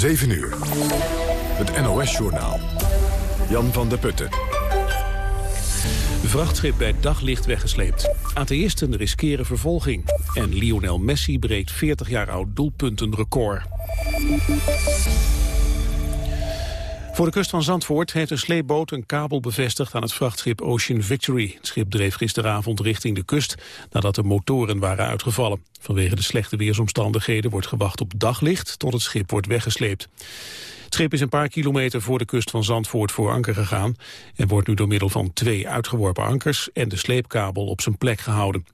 7 uur. Het NOS-journaal. Jan van der Putten. Vrachtschip bij daglicht weggesleept. Atheïsten riskeren vervolging. En Lionel Messi breekt 40 jaar oud doelpuntenrecord. Voor de kust van Zandvoort heeft een sleepboot een kabel bevestigd aan het vrachtschip Ocean Victory. Het schip dreef gisteravond richting de kust nadat de motoren waren uitgevallen. Vanwege de slechte weersomstandigheden wordt gewacht op daglicht tot het schip wordt weggesleept. Het schip is een paar kilometer voor de kust van Zandvoort voor anker gegaan... en wordt nu door middel van twee uitgeworpen ankers en de sleepkabel op zijn plek gehouden.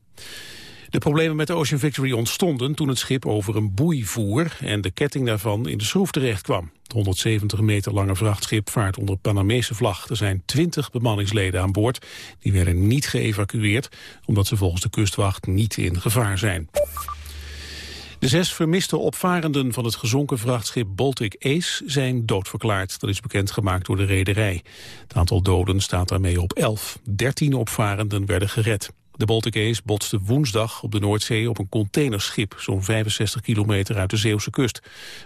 De problemen met de Ocean Victory ontstonden toen het schip over een boei voer en de ketting daarvan in de schroef terecht kwam. Het 170 meter lange vrachtschip vaart onder Panamese vlag. Er zijn 20 bemanningsleden aan boord. Die werden niet geëvacueerd omdat ze volgens de kustwacht niet in gevaar zijn. De zes vermiste opvarenden van het gezonken vrachtschip Baltic Ace zijn doodverklaard. Dat is bekendgemaakt door de rederij. Het aantal doden staat daarmee op 11. 13 opvarenden werden gered. De Baltic Ace botste woensdag op de Noordzee op een containerschip... zo'n 65 kilometer uit de Zeeuwse kust.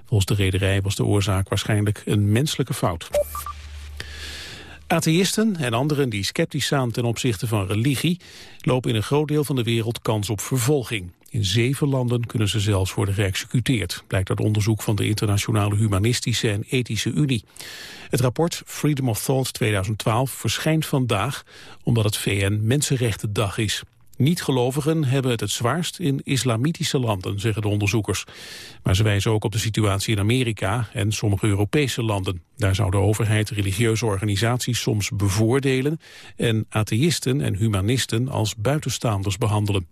Volgens de rederij was de oorzaak waarschijnlijk een menselijke fout. Atheïsten en anderen die sceptisch staan ten opzichte van religie... lopen in een groot deel van de wereld kans op vervolging. In zeven landen kunnen ze zelfs worden geëxecuteerd, blijkt uit onderzoek van de Internationale Humanistische en Ethische Unie. Het rapport Freedom of Thought 2012 verschijnt vandaag omdat het VN Mensenrechtendag is. Niet-gelovigen hebben het het zwaarst in islamitische landen, zeggen de onderzoekers. Maar ze wijzen ook op de situatie in Amerika en sommige Europese landen. Daar zou de overheid religieuze organisaties soms bevoordelen... en atheïsten en humanisten als buitenstaanders behandelen.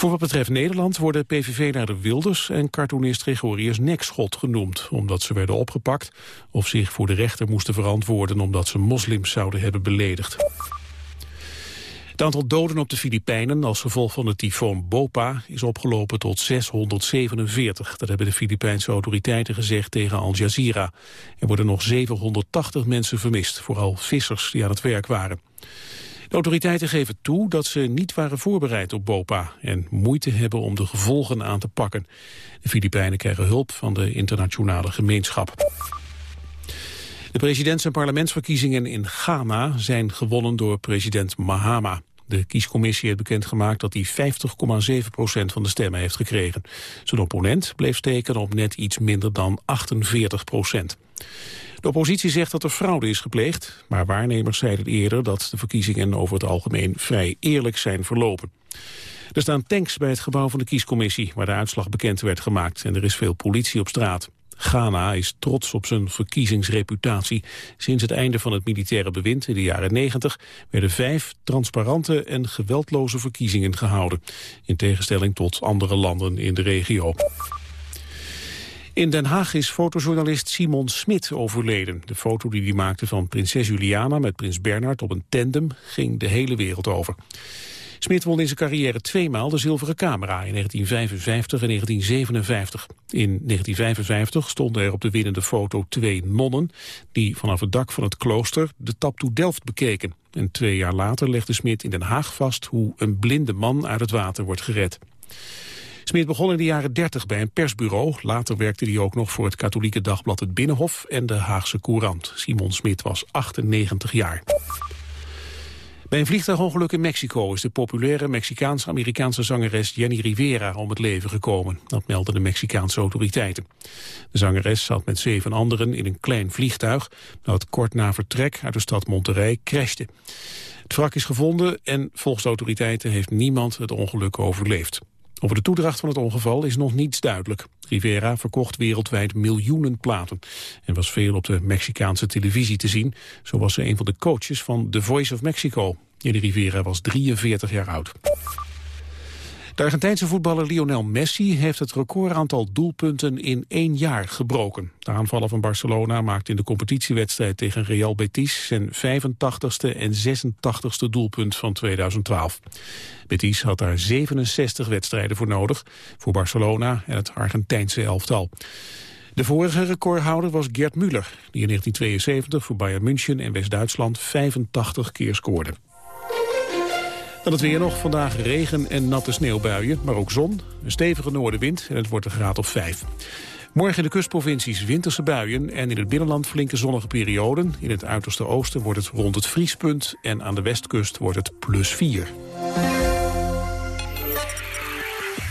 Voor wat betreft Nederland worden PVV-leider Wilders en cartoonist Gregorius Nekschot genoemd, omdat ze werden opgepakt of zich voor de rechter moesten verantwoorden omdat ze moslims zouden hebben beledigd. Het aantal doden op de Filipijnen als gevolg van de tyfoon Bopa is opgelopen tot 647. Dat hebben de Filipijnse autoriteiten gezegd tegen Al Jazeera. Er worden nog 780 mensen vermist, vooral vissers die aan het werk waren. De autoriteiten geven toe dat ze niet waren voorbereid op BOPA en moeite hebben om de gevolgen aan te pakken. De Filipijnen krijgen hulp van de internationale gemeenschap. De presidents- en parlementsverkiezingen in Ghana zijn gewonnen door president Mahama. De kiescommissie heeft bekendgemaakt dat hij 50,7 procent van de stemmen heeft gekregen. Zijn opponent bleef steken op net iets minder dan 48 procent. De oppositie zegt dat er fraude is gepleegd, maar waarnemers zeiden eerder dat de verkiezingen over het algemeen vrij eerlijk zijn verlopen. Er staan tanks bij het gebouw van de kiescommissie, waar de uitslag bekend werd gemaakt en er is veel politie op straat. Ghana is trots op zijn verkiezingsreputatie. Sinds het einde van het militaire bewind in de jaren 90 werden vijf transparante en geweldloze verkiezingen gehouden. In tegenstelling tot andere landen in de regio. In Den Haag is fotojournalist Simon Smit overleden. De foto die hij maakte van prinses Juliana met prins Bernhard op een tandem ging de hele wereld over. Smit won in zijn carrière tweemaal de zilveren camera in 1955 en 1957. In 1955 stonden er op de winnende foto twee nonnen die vanaf het dak van het klooster de Taptoe Delft bekeken. En twee jaar later legde Smit in Den Haag vast hoe een blinde man uit het water wordt gered. Smit begon in de jaren 30 bij een persbureau. Later werkte hij ook nog voor het katholieke dagblad Het Binnenhof en de Haagse Courant. Simon Smit was 98 jaar. Bij een vliegtuigongeluk in Mexico is de populaire Mexicaans-Amerikaanse zangeres Jenny Rivera om het leven gekomen. Dat melden de Mexicaanse autoriteiten. De zangeres zat met zeven anderen in een klein vliegtuig dat kort na vertrek uit de stad Monterrey crashte. Het wrak is gevonden en volgens de autoriteiten heeft niemand het ongeluk overleefd. Over de toedracht van het ongeval is nog niets duidelijk. Rivera verkocht wereldwijd miljoenen platen en was veel op de Mexicaanse televisie te zien. Zo was ze een van de coaches van The Voice of Mexico. Jenny Rivera was 43 jaar oud. De Argentijnse voetballer Lionel Messi heeft het recordaantal doelpunten in één jaar gebroken. De aanvaller van Barcelona maakte in de competitiewedstrijd tegen Real Betis zijn 85ste en 86ste doelpunt van 2012. Betis had daar 67 wedstrijden voor nodig, voor Barcelona en het Argentijnse elftal. De vorige recordhouder was Gerd Müller, die in 1972 voor Bayern München en West-Duitsland 85 keer scoorde. Dan het weer nog. Vandaag regen en natte sneeuwbuien, maar ook zon. Een stevige noordenwind en het wordt een graad of 5. Morgen in de kustprovincies winterse buien en in het binnenland flinke zonnige perioden. In het uiterste oosten wordt het rond het vriespunt en aan de westkust wordt het plus 4.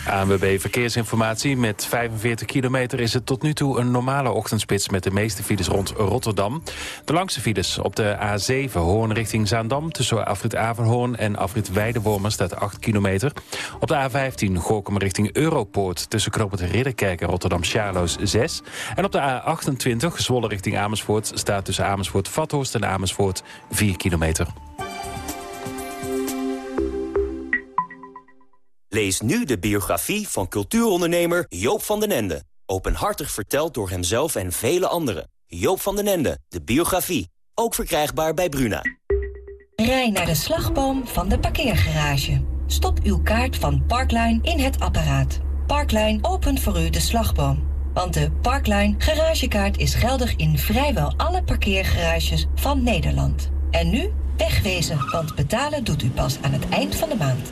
ANWB Verkeersinformatie. Met 45 kilometer is het tot nu toe een normale ochtendspits... met de meeste files rond Rotterdam. De langste files op de A7 Hoorn richting Zaandam... tussen Afrit Averhoorn en Afrit Weidewormen staat 8 kilometer. Op de A15 Gorkum richting Europoort... tussen Knoop Ridderkerk en Rotterdam-Charloes 6. En op de A28 Zwolle richting Amersfoort... staat tussen Amersfoort-Vathorst en Amersfoort 4 kilometer. Lees nu de biografie van cultuurondernemer Joop van den Ende. Openhartig verteld door hemzelf en vele anderen. Joop van den Ende, de biografie. Ook verkrijgbaar bij Bruna. Rij naar de slagboom van de parkeergarage. Stop uw kaart van Parkline in het apparaat. Parkline opent voor u de slagboom. Want de Parkline garagekaart is geldig in vrijwel alle parkeergarages van Nederland. En nu wegwezen, want betalen doet u pas aan het eind van de maand.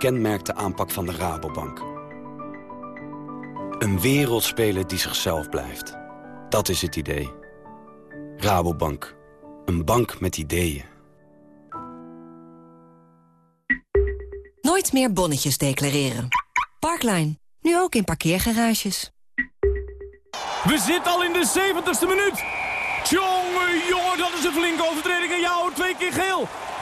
kenmerkt de aanpak van de Rabobank. Een wereldspeler die zichzelf blijft. Dat is het idee. Rabobank. Een bank met ideeën. Nooit meer bonnetjes declareren. Parkline. Nu ook in parkeergarages. We zitten al in de 70ste minuut. Tjonge, jongen, dat is een flinke overtreding. En jou twee keer geel.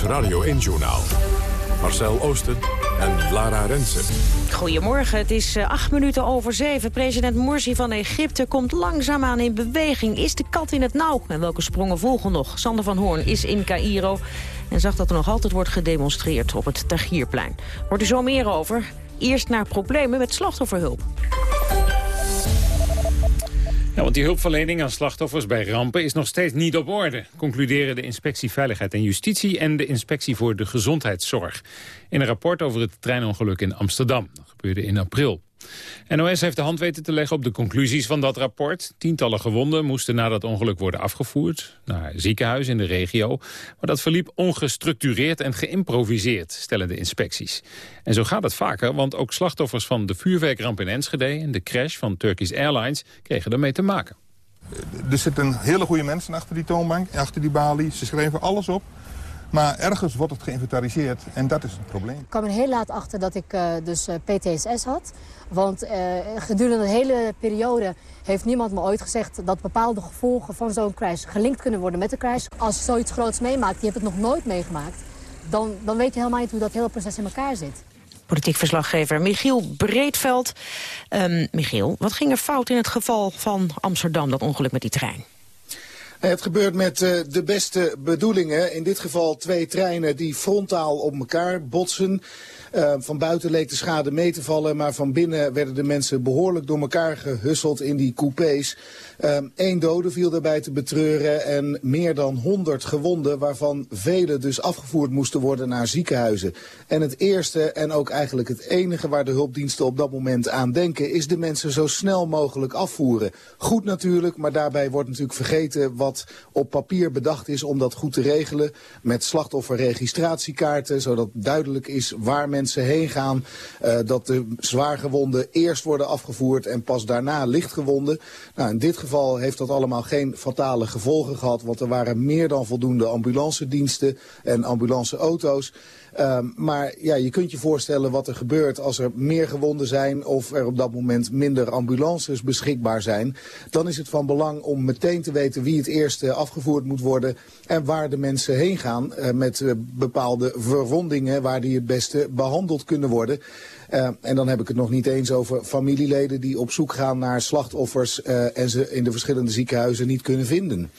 Radio 1-journaal. Marcel Oosten en Lara Rensen. Goedemorgen, het is uh, acht minuten over zeven. President Morsi van Egypte komt langzaamaan in beweging. Is de kat in het nauw? En welke sprongen volgen nog? Sander van Hoorn is in Cairo en zag dat er nog altijd wordt gedemonstreerd op het Tahrirplein. Wordt u zo meer over? Eerst naar problemen met slachtofferhulp. Ja, want die hulpverlening aan slachtoffers bij rampen is nog steeds niet op orde, concluderen de Inspectie Veiligheid en Justitie en de Inspectie voor de Gezondheidszorg. In een rapport over het treinongeluk in Amsterdam. Dat gebeurde in april. NOS heeft de hand weten te leggen op de conclusies van dat rapport. Tientallen gewonden moesten na dat ongeluk worden afgevoerd naar ziekenhuis in de regio. Maar dat verliep ongestructureerd en geïmproviseerd, stellen de inspecties. En zo gaat het vaker, want ook slachtoffers van de vuurwerkramp in Enschede... en de crash van Turkish Airlines kregen ermee te maken. Er zitten hele goede mensen achter die toonbank, achter die balie. Ze schrijven alles op. Maar ergens wordt het geïnventariseerd en dat is het probleem. Ik kwam er heel laat achter dat ik uh, dus eh, PTSS had. Want uh, gedurende de hele periode heeft niemand me ooit gezegd... dat bepaalde gevolgen van zo'n crash gelinkt kunnen worden met de crash. Als je zoiets groots meemaakt, je hebt het nog nooit meegemaakt... dan, dan weet je helemaal niet hoe dat hele proces in elkaar zit. Politiek verslaggever Michiel Breedveld. Um, Michiel, wat ging er fout in het geval van Amsterdam, dat ongeluk met die trein? Het gebeurt met uh, de beste bedoelingen. In dit geval twee treinen die frontaal op elkaar botsen. Uh, van buiten leek de schade mee te vallen, maar van binnen werden de mensen behoorlijk door elkaar gehusseld in die coupés. Eén ehm, dode viel daarbij te betreuren en meer dan 100 gewonden, waarvan vele dus afgevoerd moesten worden naar ziekenhuizen. En het eerste en ook eigenlijk het enige waar de hulpdiensten op dat moment aan denken, is de mensen zo snel mogelijk afvoeren. Goed natuurlijk, maar daarbij wordt natuurlijk vergeten wat op papier bedacht is om dat goed te regelen. Met slachtofferregistratiekaarten, zodat duidelijk is waar mensen heen gaan. Uh, dat de zwaargewonden eerst worden afgevoerd en pas daarna lichtgewonden. Nou, in dit geval heeft dat allemaal geen fatale gevolgen gehad, want er waren meer dan voldoende ambulancediensten en ambulanceauto's. Um, maar ja, je kunt je voorstellen wat er gebeurt als er meer gewonden zijn... of er op dat moment minder ambulances beschikbaar zijn. Dan is het van belang om meteen te weten wie het eerst afgevoerd moet worden... en waar de mensen heen gaan uh, met uh, bepaalde verwondingen... waar die het beste behandeld kunnen worden. Uh, en dan heb ik het nog niet eens over familieleden die op zoek gaan naar slachtoffers... Uh, en ze in de verschillende ziekenhuizen niet kunnen vinden.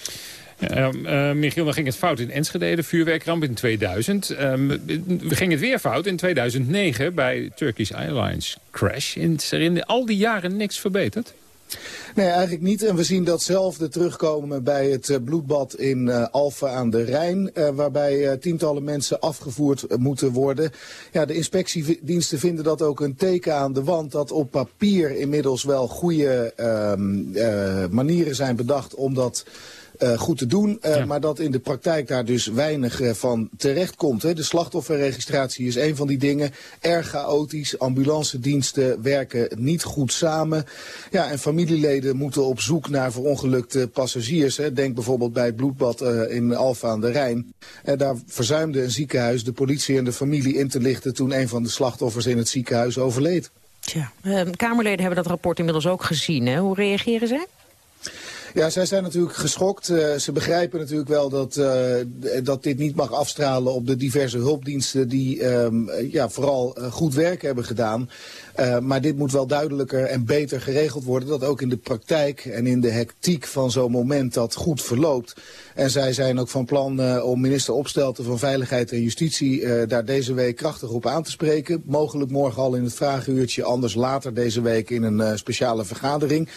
Uh, Michiel, dan ging het fout in Enschede, de vuurwerkramp in 2000. Uh, ging het weer fout in 2009 bij Turkish Airlines crash. In al die jaren niks verbeterd? Nee, eigenlijk niet. En we zien datzelfde terugkomen bij het uh, bloedbad in uh, Alphen aan de Rijn. Uh, waarbij tientallen mensen afgevoerd moeten worden. Ja, de inspectiediensten vinden dat ook een teken aan de wand. Dat op papier inmiddels wel goede ehm, manieren zijn bedacht om dat goed te doen. Ja. Maar dat in de praktijk daar dus weinig uh, van terecht komt. Hè. De slachtofferregistratie is een van die dingen. Erg chaotisch. Ambulancediensten werken niet goed samen. Ja, en familieleden moeten op zoek naar verongelukte passagiers. Hè. Denk bijvoorbeeld bij het bloedbad in Alfa aan de Rijn. En daar verzuimde een ziekenhuis de politie en de familie in te lichten... toen een van de slachtoffers in het ziekenhuis overleed. Tja, Kamerleden hebben dat rapport inmiddels ook gezien. Hè? Hoe reageren zij? Ja, zij zijn natuurlijk geschokt. Uh, ze begrijpen natuurlijk wel dat, uh, dat dit niet mag afstralen op de diverse hulpdiensten die um, ja, vooral goed werk hebben gedaan. Maar dit moet wel duidelijker en beter geregeld worden. Dat ook in de praktijk en in de hectiek van zo'n moment dat goed verloopt. En zij zijn ook van plan om minister Opstelten van Veiligheid en Justitie daar deze week krachtig op aan te spreken. Mogelijk morgen al in het vragenuurtje, anders later deze week in een speciale vergadering.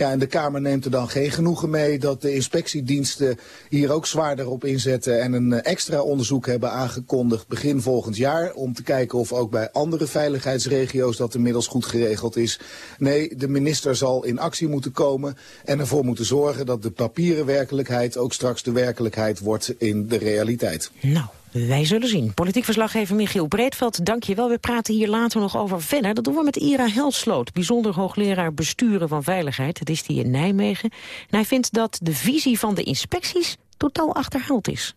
Ja, en de Kamer neemt er dan geen genoegen mee dat de inspectiediensten hier ook zwaarder op inzetten en een extra onderzoek hebben aangekondigd begin volgend jaar om te kijken of ook bij andere veiligheidsregio's dat inmiddels goed geregeld is. Nee, de minister zal in actie moeten komen en ervoor moeten zorgen dat de papieren werkelijkheid ook straks de werkelijkheid wordt in de realiteit. Nou. Wij zullen zien. Politiek verslaggever Michiel Breedveld, dank je wel. We praten hier later nog over verder. Dat doen we met Ira Helsloot, bijzonder hoogleraar besturen van veiligheid. Dat is die in Nijmegen. En hij vindt dat de visie van de inspecties totaal achterhaald is.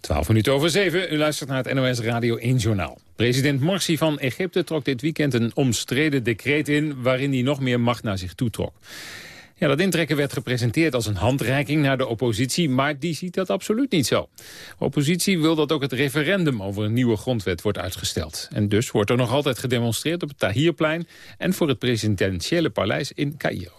12 minuten over 7. U luistert naar het NOS Radio 1 Journaal. President Morsi van Egypte trok dit weekend een omstreden decreet in... waarin hij nog meer macht naar zich toe trok. Ja, dat intrekken werd gepresenteerd als een handreiking naar de oppositie... maar die ziet dat absoluut niet zo. De oppositie wil dat ook het referendum over een nieuwe grondwet wordt uitgesteld. En dus wordt er nog altijd gedemonstreerd op het Tahrirplein... en voor het presidentiële paleis in Cairo.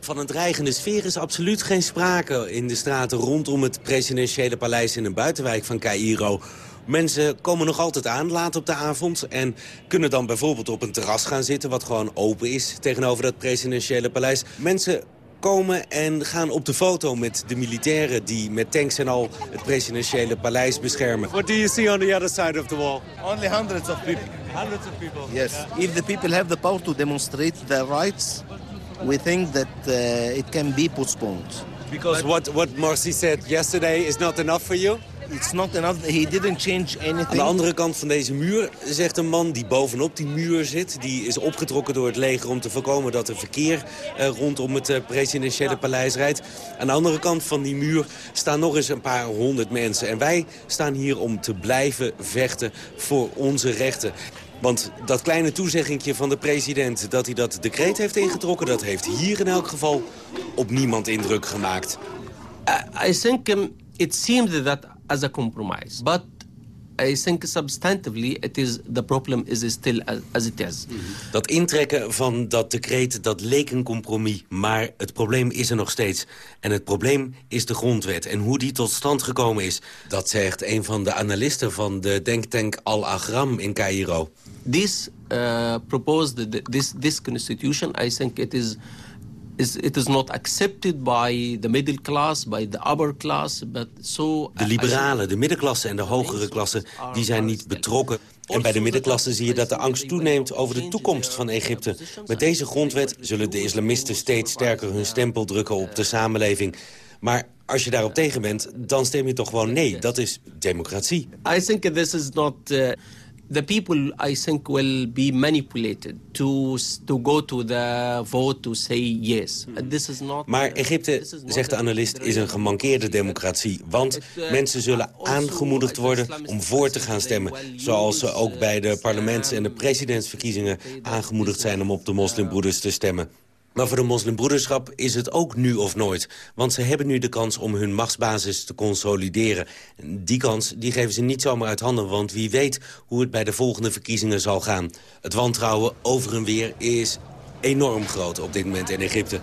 Van een dreigende sfeer is absoluut geen sprake in de straten rondom het presidentiële paleis in een buitenwijk van Cairo. Mensen komen nog altijd aan laat op de avond en kunnen dan bijvoorbeeld op een terras gaan zitten wat gewoon open is tegenover dat presidentiële paleis. Mensen komen en gaan op de foto met de militairen die met tanks en al het presidentiële paleis beschermen. What do you see on the other side of the wall? Only hundreds of people. Hundreds of people. Yes. If the people have the power to demonstrate their rights, we think that uh, it can be postponed. Because what, what Morsi said yesterday is not enough for you? It's not enough. He didn't change anything. Aan de andere kant van deze muur zegt een man die bovenop die muur zit. Die is opgetrokken door het leger om te voorkomen dat er verkeer uh, rondom het uh, presidentiële paleis rijdt. Aan de andere kant van die muur staan nog eens een paar honderd mensen. En wij staan hier om te blijven vechten voor onze rechten. Want dat kleine toezeggingje van de president dat hij dat decreet heeft ingetrokken... dat heeft hier in elk geval op niemand indruk gemaakt. I, I think um, it seems that as a compromise. But I think substantively it is, the problem is still as, it is. Dat intrekken van dat decreet, dat leek een compromis. Maar het probleem is er nog steeds. En het probleem is de grondwet. En hoe die tot stand gekomen is, dat zegt een van de analisten van de denktank Al-Agram in Cairo. This uh, proposed, this, this constitution, I think it is is it is not accepted by the middle class, by the upper class, but so. De liberalen, de middenklasse en de hogere klasse, die zijn niet betrokken. En bij de middenklasse zie je dat de angst toeneemt over de toekomst van Egypte. Met deze grondwet zullen de islamisten steeds sterker hun stempel drukken op de samenleving. Maar als je daarop tegen bent, dan stem je toch gewoon nee. Dat is democratie. I think this is not... Uh, the people, I think, will be manipulated to, to go to the vote to say yes. This is not... Maar Egypte, zegt de analist, is een gemankeerde democratie. Want mensen zullen aangemoedigd worden om voor te gaan stemmen. Zoals ze ook bij de parlements- en de presidentsverkiezingen aangemoedigd zijn om op de moslimbroeders te stemmen. Maar voor de moslimbroederschap is het ook nu of nooit. Want ze hebben nu de kans om hun machtsbasis te consolideren. Die kans die geven ze niet zomaar uit handen... want wie weet hoe het bij de volgende verkiezingen zal gaan. Het wantrouwen over en weer is enorm groot op dit moment in Egypte.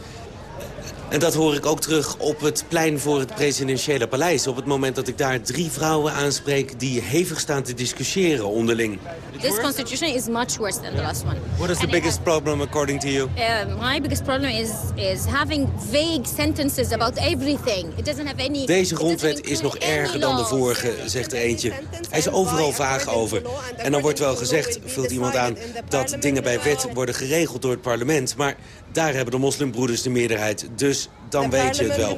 En dat hoor ik ook terug op het plein voor het presidentiële paleis. Op het moment dat ik daar drie vrouwen aanspreek... die hevig staan te discussiëren onderling. This constitution is much worse than the last one. What is the biggest problem according to you? Uh, my biggest problem is is having vague sentences about everything. It doesn't have any. Deze grondwet is nog erger dan de vorige, zegt er eentje. Hij is overal vaag over. En dan wordt wel gezegd, vult iemand aan... dat dingen bij wet worden geregeld door het parlement. Maar daar hebben de moslimbroeders de meerderheid. Dus dan weet je het wel.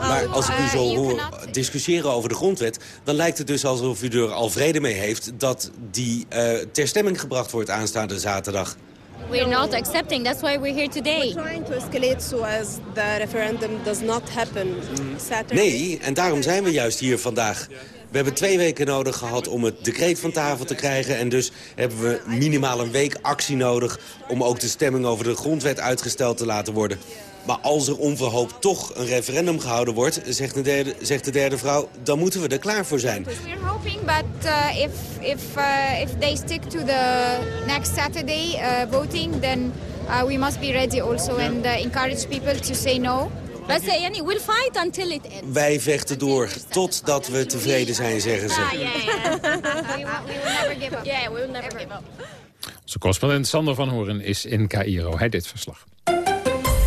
Maar als ik u zo hoor discussiëren over de grondwet... dan lijkt het dus alsof u er al vrede mee heeft... dat die uh, ter stemming gebracht wordt aanstaande zaterdag. We're not accepting. That's why we're here today. We're trying to escalate so as the referendum does not happen Saturday. Nee, en daarom zijn we juist hier vandaag. We hebben twee weken nodig gehad om het decreet van tafel te krijgen... en dus hebben we minimaal een week actie nodig... om ook de stemming over de grondwet uitgesteld te laten worden. Maar als er onverhoopt toch een referendum gehouden wordt, zegt de derde, zegt de derde vrouw, dan moeten we er klaar voor zijn. We're hoping, but uh, if if uh, if they stick to the next Saturday uh, voting, then uh, we must be ready also and uh, encourage people to say no. Let's say, yani, we'll fight until it ends. Wij vechten door totdat we tevreden zijn, zeggen ze. Ah, yeah. we, will, we will never give up. Yeah, we will never give up. Onze correspondent Sander van Horen is in Cairo. Hij dit verslag.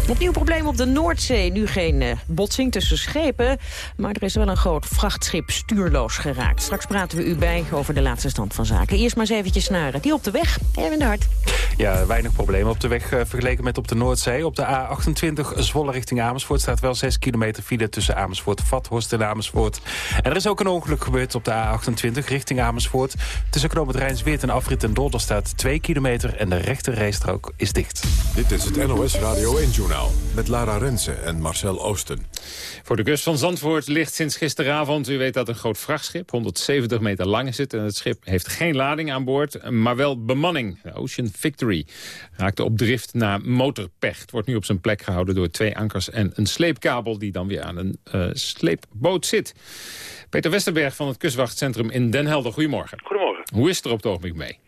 Opnieuw probleem op de Noordzee. Nu geen uh, botsing tussen schepen, maar er is wel een groot vrachtschip stuurloos geraakt. Straks praten we u bij over de laatste stand van zaken. Eerst maar eens eventjes naar die op de weg. Erwin de Hart. Ja, weinig problemen op de weg uh, vergeleken met op de Noordzee. Op de A28 Zwolle richting Amersfoort staat wel 6 kilometer file tussen Amersfoort, Vathorst en Amersfoort. En er is ook een ongeluk gebeurd op de A28 richting Amersfoort. Tussen Knoop het Rijnsweert en Afrit en Dolder staat 2 kilometer en de rechte rijstrook is dicht. Dit is het NOS Radio 1-journaal met Lara Rensen en Marcel Oosten. Voor de kust van Zandvoort ligt sinds gisteravond... u weet dat een groot vrachtschip, 170 meter lang is het... en het schip heeft geen lading aan boord, maar wel bemanning. De Ocean Victory raakte op drift na motorpech. Het wordt nu op zijn plek gehouden door twee ankers en een sleepkabel... die dan weer aan een uh, sleepboot zit. Peter Westerberg van het Kustwachtcentrum in Den Helder. Goedemorgen. Goedemorgen. Hoe is het er op het ogenblik mee?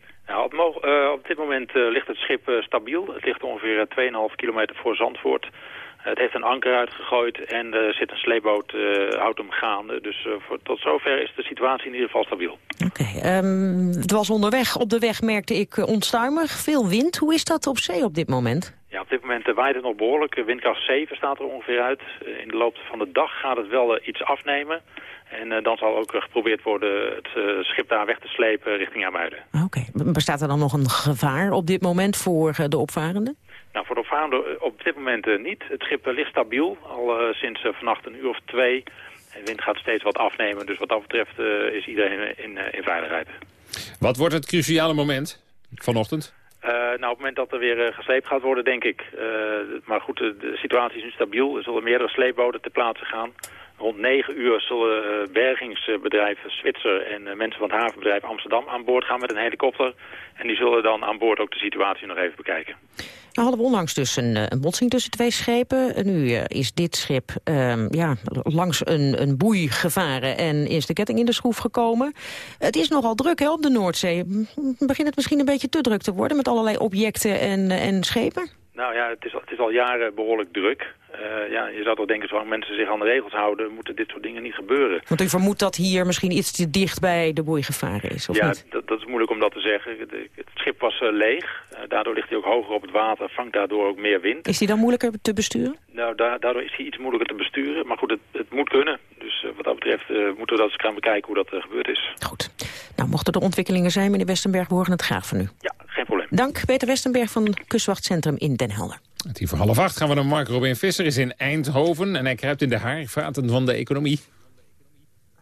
Nou, op, uh, dit moment uh, ligt het schip uh, stabiel. Het ligt ongeveer 2,5 kilometer voor Zandvoort. het heeft een anker uitgegooid en er zit een sleepboot, houdt hem gaande. Dus voor, tot zover is de situatie in ieder geval stabiel. Oké, okay, um, het was onderweg. Op de weg merkte ik onstuimig, veel wind. Hoe is dat op zee op dit moment? Ja, op dit moment waait het nog behoorlijk. Windkracht 7 staat er ongeveer uit. in de loop van de dag gaat het wel iets afnemen. En uh, dan zal ook geprobeerd worden het uh, schip daar weg te slepen richting Amuiden. Oké. Okay. Bestaat er dan nog een gevaar op dit moment voor uh, de opvarenden? Nou, voor de opvarenden op dit moment niet. Het schip ligt stabiel, al sinds vannacht een uur of twee. De wind gaat steeds wat afnemen, dus wat dat betreft is iedereen in, in veiligheid. Wat wordt het cruciale moment vanochtend? nou, op het moment dat er weer gesleept gaat worden, denk ik. maar goed, de, de situatie is nu stabiel. Er zullen meerdere sleepboten ter plaatse gaan. Rond 9 uur zullen uh, bergingsbedrijf Zwitser en uh, mensen van het havenbedrijf Amsterdam aan boord gaan met een helikopter. En die zullen dan aan boord ook de situatie nog even bekijken. We hadden we onlangs dus een, een botsing tussen twee schepen. Nu is dit schip ja, langs een, een boei gevaren en is de ketting in de schroef gekomen. Het is nogal druk hè, op de Noordzee. Begint het misschien een beetje te druk te worden met allerlei objecten en, en schepen? Nou ja, het is, het is al jaren behoorlijk druk. Uh, ja, je zou toch denken, zolang mensen zich aan de regels houden... moeten dit soort dingen niet gebeuren. Want u vermoedt dat hier misschien iets te dicht bij de boei gevaren is, of ja, niet? dat, dat is moeilijk om dat te zeggen. Het schip was uh, leeg. Uh, daardoor ligt hij ook hoger op het water. Vangt daardoor ook meer wind. Is hij dan moeilijker te besturen? Nou, da daardoor is hij iets moeilijker te besturen. Maar goed, het, het moet kunnen. Dus wat dat betreft moeten we dat eens gaan bekijken hoe dat gebeurd is. Goed. Nou, mochten er ontwikkelingen zijn, meneer Westenberg, we horen het graag van u. Ja, geen probleem. Dank, Peter Westenberg van het Kustwachtcentrum in Den Helder. Het hier voor half acht gaan we naar Mark Robin Visser. is in Eindhoven en hij kruipt in de haarvaten van de economie.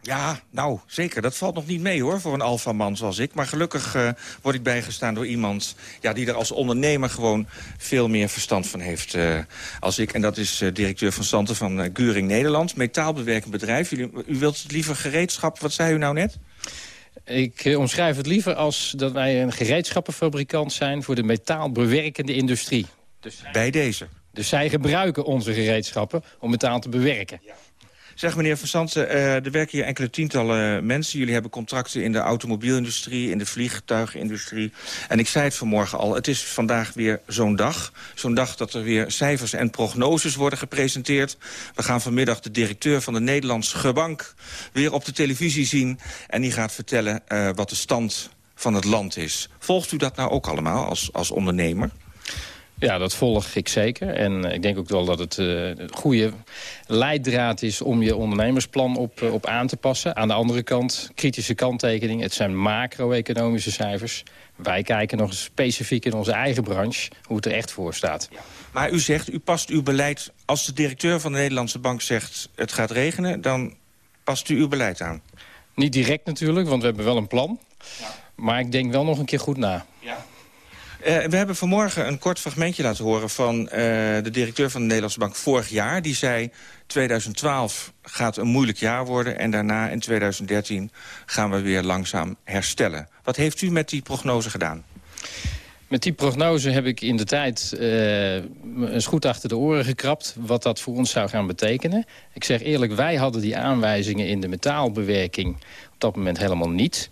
Ja, nou, zeker. Dat valt nog niet mee, hoor, voor een alfaman zoals ik. Maar gelukkig uh, word ik bijgestaan door iemand... Ja, die er als ondernemer gewoon veel meer verstand van heeft uh, als ik. En dat is uh, directeur van Santen van Guring Nederland. Metaalbewerkend bedrijf. Jullie, u wilt het liever gereedschap... Wat zei u nou net? Ik omschrijf het liever als dat wij een gereedschappenfabrikant zijn... voor de metaalbewerkende industrie. Dus, Bij deze? Dus zij gebruiken onze gereedschappen om metaal te bewerken. Ja. Zeg meneer Van Santen, uh, er werken hier enkele tientallen mensen. Jullie hebben contracten in de automobielindustrie, in de vliegtuigindustrie. En ik zei het vanmorgen al, het is vandaag weer zo'n dag. Zo'n dag dat er weer cijfers en prognoses worden gepresenteerd. We gaan vanmiddag de directeur van de Nederlandse Bank weer op de televisie zien. En die gaat vertellen uh, wat de stand van het land is. Volgt u dat nou ook allemaal als, als ondernemer? Ja, dat volg ik zeker. En ik denk ook wel dat het uh, een goede leidraad is om je ondernemersplan op, uh, op aan te passen. Aan de andere kant, kritische kanttekening. Het zijn macro-economische cijfers. Wij kijken nog specifiek in onze eigen branche hoe het er echt voor staat. Ja. Maar u zegt, u past uw beleid... Als de directeur van de Nederlandse Bank zegt het gaat regenen... dan past u uw beleid aan? Niet direct natuurlijk, want we hebben wel een plan. Ja. Maar ik denk wel nog een keer goed na. Uh, we hebben vanmorgen een kort fragmentje laten horen... van uh, de directeur van de Nederlandse Bank vorig jaar. Die zei, 2012 gaat een moeilijk jaar worden... en daarna in 2013 gaan we weer langzaam herstellen. Wat heeft u met die prognose gedaan? Met die prognose heb ik in de tijd uh, een schoet achter de oren gekrapt... wat dat voor ons zou gaan betekenen. Ik zeg eerlijk, wij hadden die aanwijzingen in de metaalbewerking... op dat moment helemaal niet.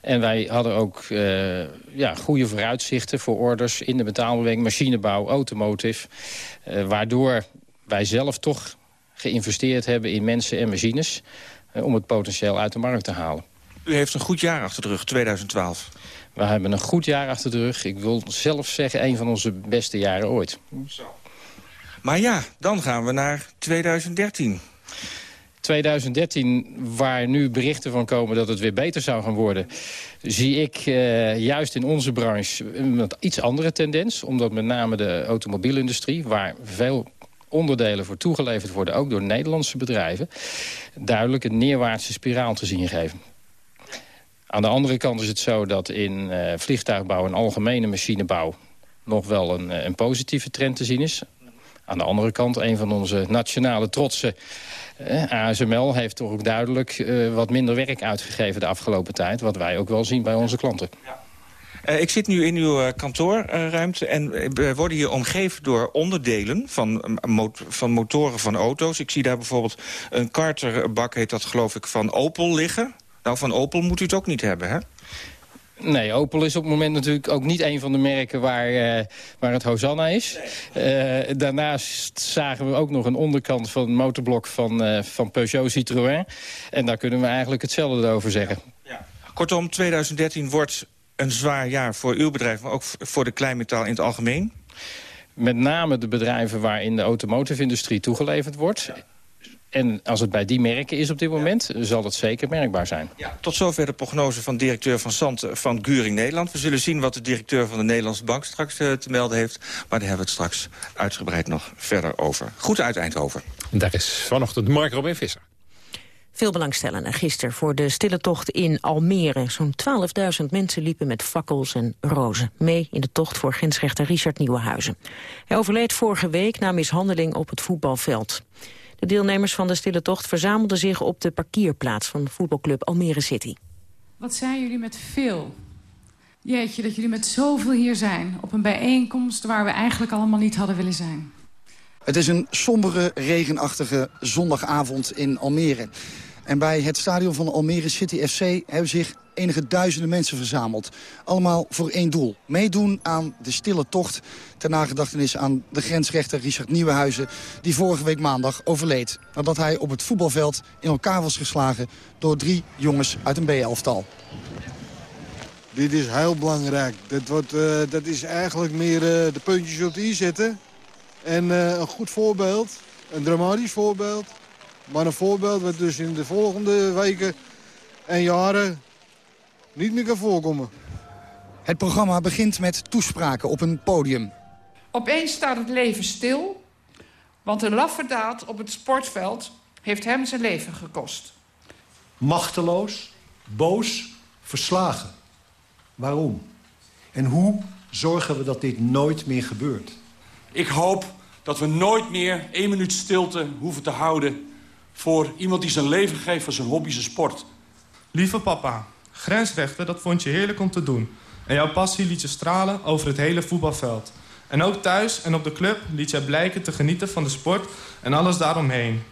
En wij hadden ook uh, ja, goede vooruitzichten voor orders in de metaalbewerking, machinebouw, automotive. Uh, waardoor wij zelf toch geïnvesteerd hebben in mensen en machines... Uh, om het potentieel uit de markt te halen. U heeft een goed jaar achter de rug, 2012. We hebben een goed jaar achter de rug. Ik wil zelf zeggen, een van onze beste jaren ooit. Zo. Maar ja, dan gaan we naar 2013. 2013, waar nu berichten van komen dat het weer beter zou gaan worden... zie ik uh, juist in onze branche een iets andere tendens. Omdat met name de automobielindustrie, waar veel onderdelen voor toegeleverd worden... ook door Nederlandse bedrijven, duidelijk een neerwaartse spiraal te zien geven. Aan de andere kant is het zo dat in uh, vliegtuigbouw en algemene machinebouw... nog wel een, een positieve trend te zien is. Aan de andere kant, een van onze nationale trotsen... Eh, ASML heeft toch ook duidelijk uh, wat minder werk uitgegeven de afgelopen tijd. Wat wij ook wel zien bij onze klanten. Uh, ik zit nu in uw uh, kantoorruimte en we worden hier omgeven door onderdelen van, van motoren van auto's. Ik zie daar bijvoorbeeld een karterbak, heet dat geloof ik, van Opel liggen. Nou, van Opel moet u het ook niet hebben, hè? Nee, Opel is op het moment natuurlijk ook niet een van de merken waar, uh, waar het Hosanna is. Uh, daarnaast zagen we ook nog een onderkant van het motorblok van, uh, van Peugeot Citroën. En daar kunnen we eigenlijk hetzelfde over zeggen. Ja. Ja. Kortom, 2013 wordt een zwaar jaar voor uw bedrijf, maar ook voor de kleinmetaal in het algemeen. Met name de bedrijven waarin de automotive-industrie toegeleverd wordt. En als het bij die merken is op dit moment, ja. zal het zeker merkbaar zijn. Ja. Tot zover de prognose van directeur van Sant van Guring Nederland. We zullen zien wat de directeur van de Nederlandse Bank straks uh, te melden heeft. Maar daar hebben we het straks uitgebreid nog verder over. Goed uit Eindhoven. Daar is vanochtend Mark Robin Visser. Veel belangstellenden gisteren voor de stille tocht in Almere. Zo'n 12.000 mensen liepen met fakkels en rozen mee in de tocht voor grensrechter Richard Nieuwenhuizen. Hij overleed vorige week na mishandeling op het voetbalveld. De deelnemers van de stille tocht verzamelden zich op de parkeerplaats van voetbalclub Almere City. Wat zijn jullie met veel? Jeetje, dat jullie met zoveel hier zijn. Op een bijeenkomst waar we eigenlijk allemaal niet hadden willen zijn. Het is een sombere, regenachtige zondagavond in Almere. En bij het stadion van Almere City FC hebben zich enige duizenden mensen verzameld. Allemaal voor één doel. Meedoen aan de stille tocht ter nagedachtenis aan de grensrechter Richard Nieuwenhuizen... die vorige week maandag overleed. Nadat hij op het voetbalveld in elkaar was geslagen door drie jongens uit een B-elftal. Dit is heel belangrijk. Dat, wordt, uh, dat is eigenlijk meer uh, de puntjes op de i zetten. En uh, een goed voorbeeld, een dramatisch voorbeeld. Maar een voorbeeld wat dus in de volgende weken en jaren niet meer kan voorkomen. Het programma begint met toespraken op een podium. Opeens staat het leven stil, want een laffe daad op het sportveld heeft hem zijn leven gekost. Machteloos, boos, verslagen. Waarom? En hoe zorgen we dat dit nooit meer gebeurt? Ik hoop dat we nooit meer één minuut stilte hoeven te houden... voor iemand die zijn leven geeft voor zijn hobby, zijn sport. Lieve papa, grensrechten, dat vond je heerlijk om te doen. En jouw passie liet je stralen over het hele voetbalveld. En ook thuis en op de club liet jij blijken te genieten van de sport en alles daaromheen.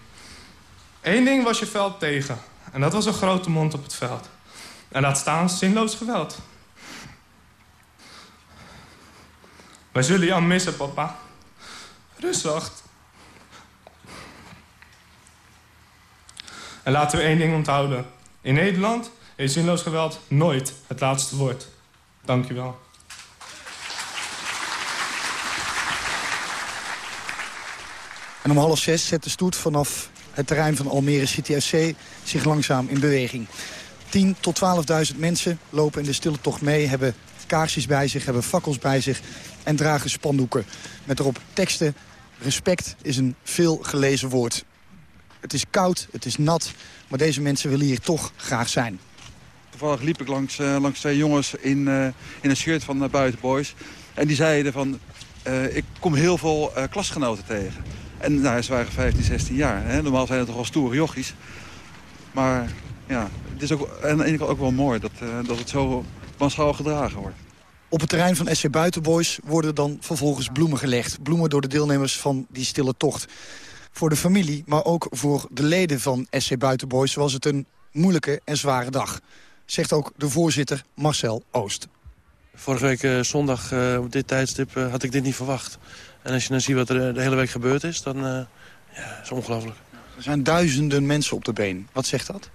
Eén ding was je veld tegen. En dat was een grote mond op het veld. En laat staan zinloos geweld. Wij zullen jou missen, papa. Rust En laten we één ding onthouden. In Nederland is zinloos geweld nooit het laatste woord. Dank u wel. En om half zes zet de stoet vanaf het terrein van Almere City FC zich langzaam in beweging. 10 tot 12.000 mensen lopen in de stille tocht mee, hebben kaarsjes bij zich, hebben fakkels bij zich en dragen spandoeken. Met erop teksten, respect is een veel gelezen woord. Het is koud, het is nat, maar deze mensen willen hier toch graag zijn. Toevallig liep ik langs, uh, langs twee jongens in, uh, in een shirt van uh, Buitenboys. En die zeiden van, ik kom heel veel klasgenoten tegen. En nou, ze waren 15, 16 jaar. Hè? Normaal zijn het toch wel stoere jochies. Maar ja, het is ook aan de ene kant ook wel mooi dat, dat het zo manschaal gedragen wordt. Op het terrein van SC Buitenboys worden dan vervolgens bloemen gelegd. Bloemen door de deelnemers van die stille tocht. Voor de familie, maar ook voor de leden van SC Buitenboys... was het een moeilijke en zware dag. Zegt ook de voorzitter Marcel Oost. Vorige week uh, zondag uh, op dit tijdstip uh, had ik dit niet verwacht. En als je dan ziet wat er de hele week gebeurd is, dan ja, is ongelooflijk. Er zijn duizenden mensen op de been. Wat zegt dat?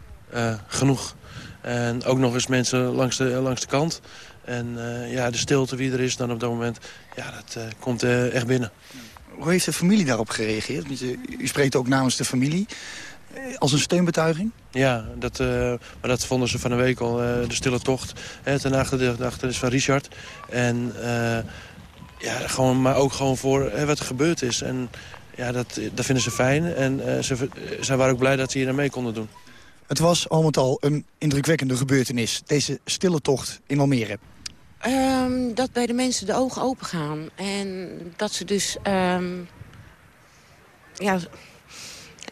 genoeg. En ook nog eens mensen langs de, langs de kant. En ja, de stilte wie er is dan op dat moment, ja, dat komt echt binnen. Hoe heeft de familie daarop gereageerd? U spreekt ook namens de familie. Als een steunbetuiging? Ja, dat, uh, maar dat vonden ze van een week al, uh, de stille tocht. Hè, ten achter is van Richard. En uh, ja, gewoon, maar ook gewoon voor hè, wat er gebeurd is. En ja, dat, dat vinden ze fijn. En ze, ze waren ook blij dat ze hier mee konden doen. Het was al met al een indrukwekkende gebeurtenis. Deze stille tocht in Almere. Um, dat bij de mensen de ogen open gaan. En dat ze dus... Um, ja,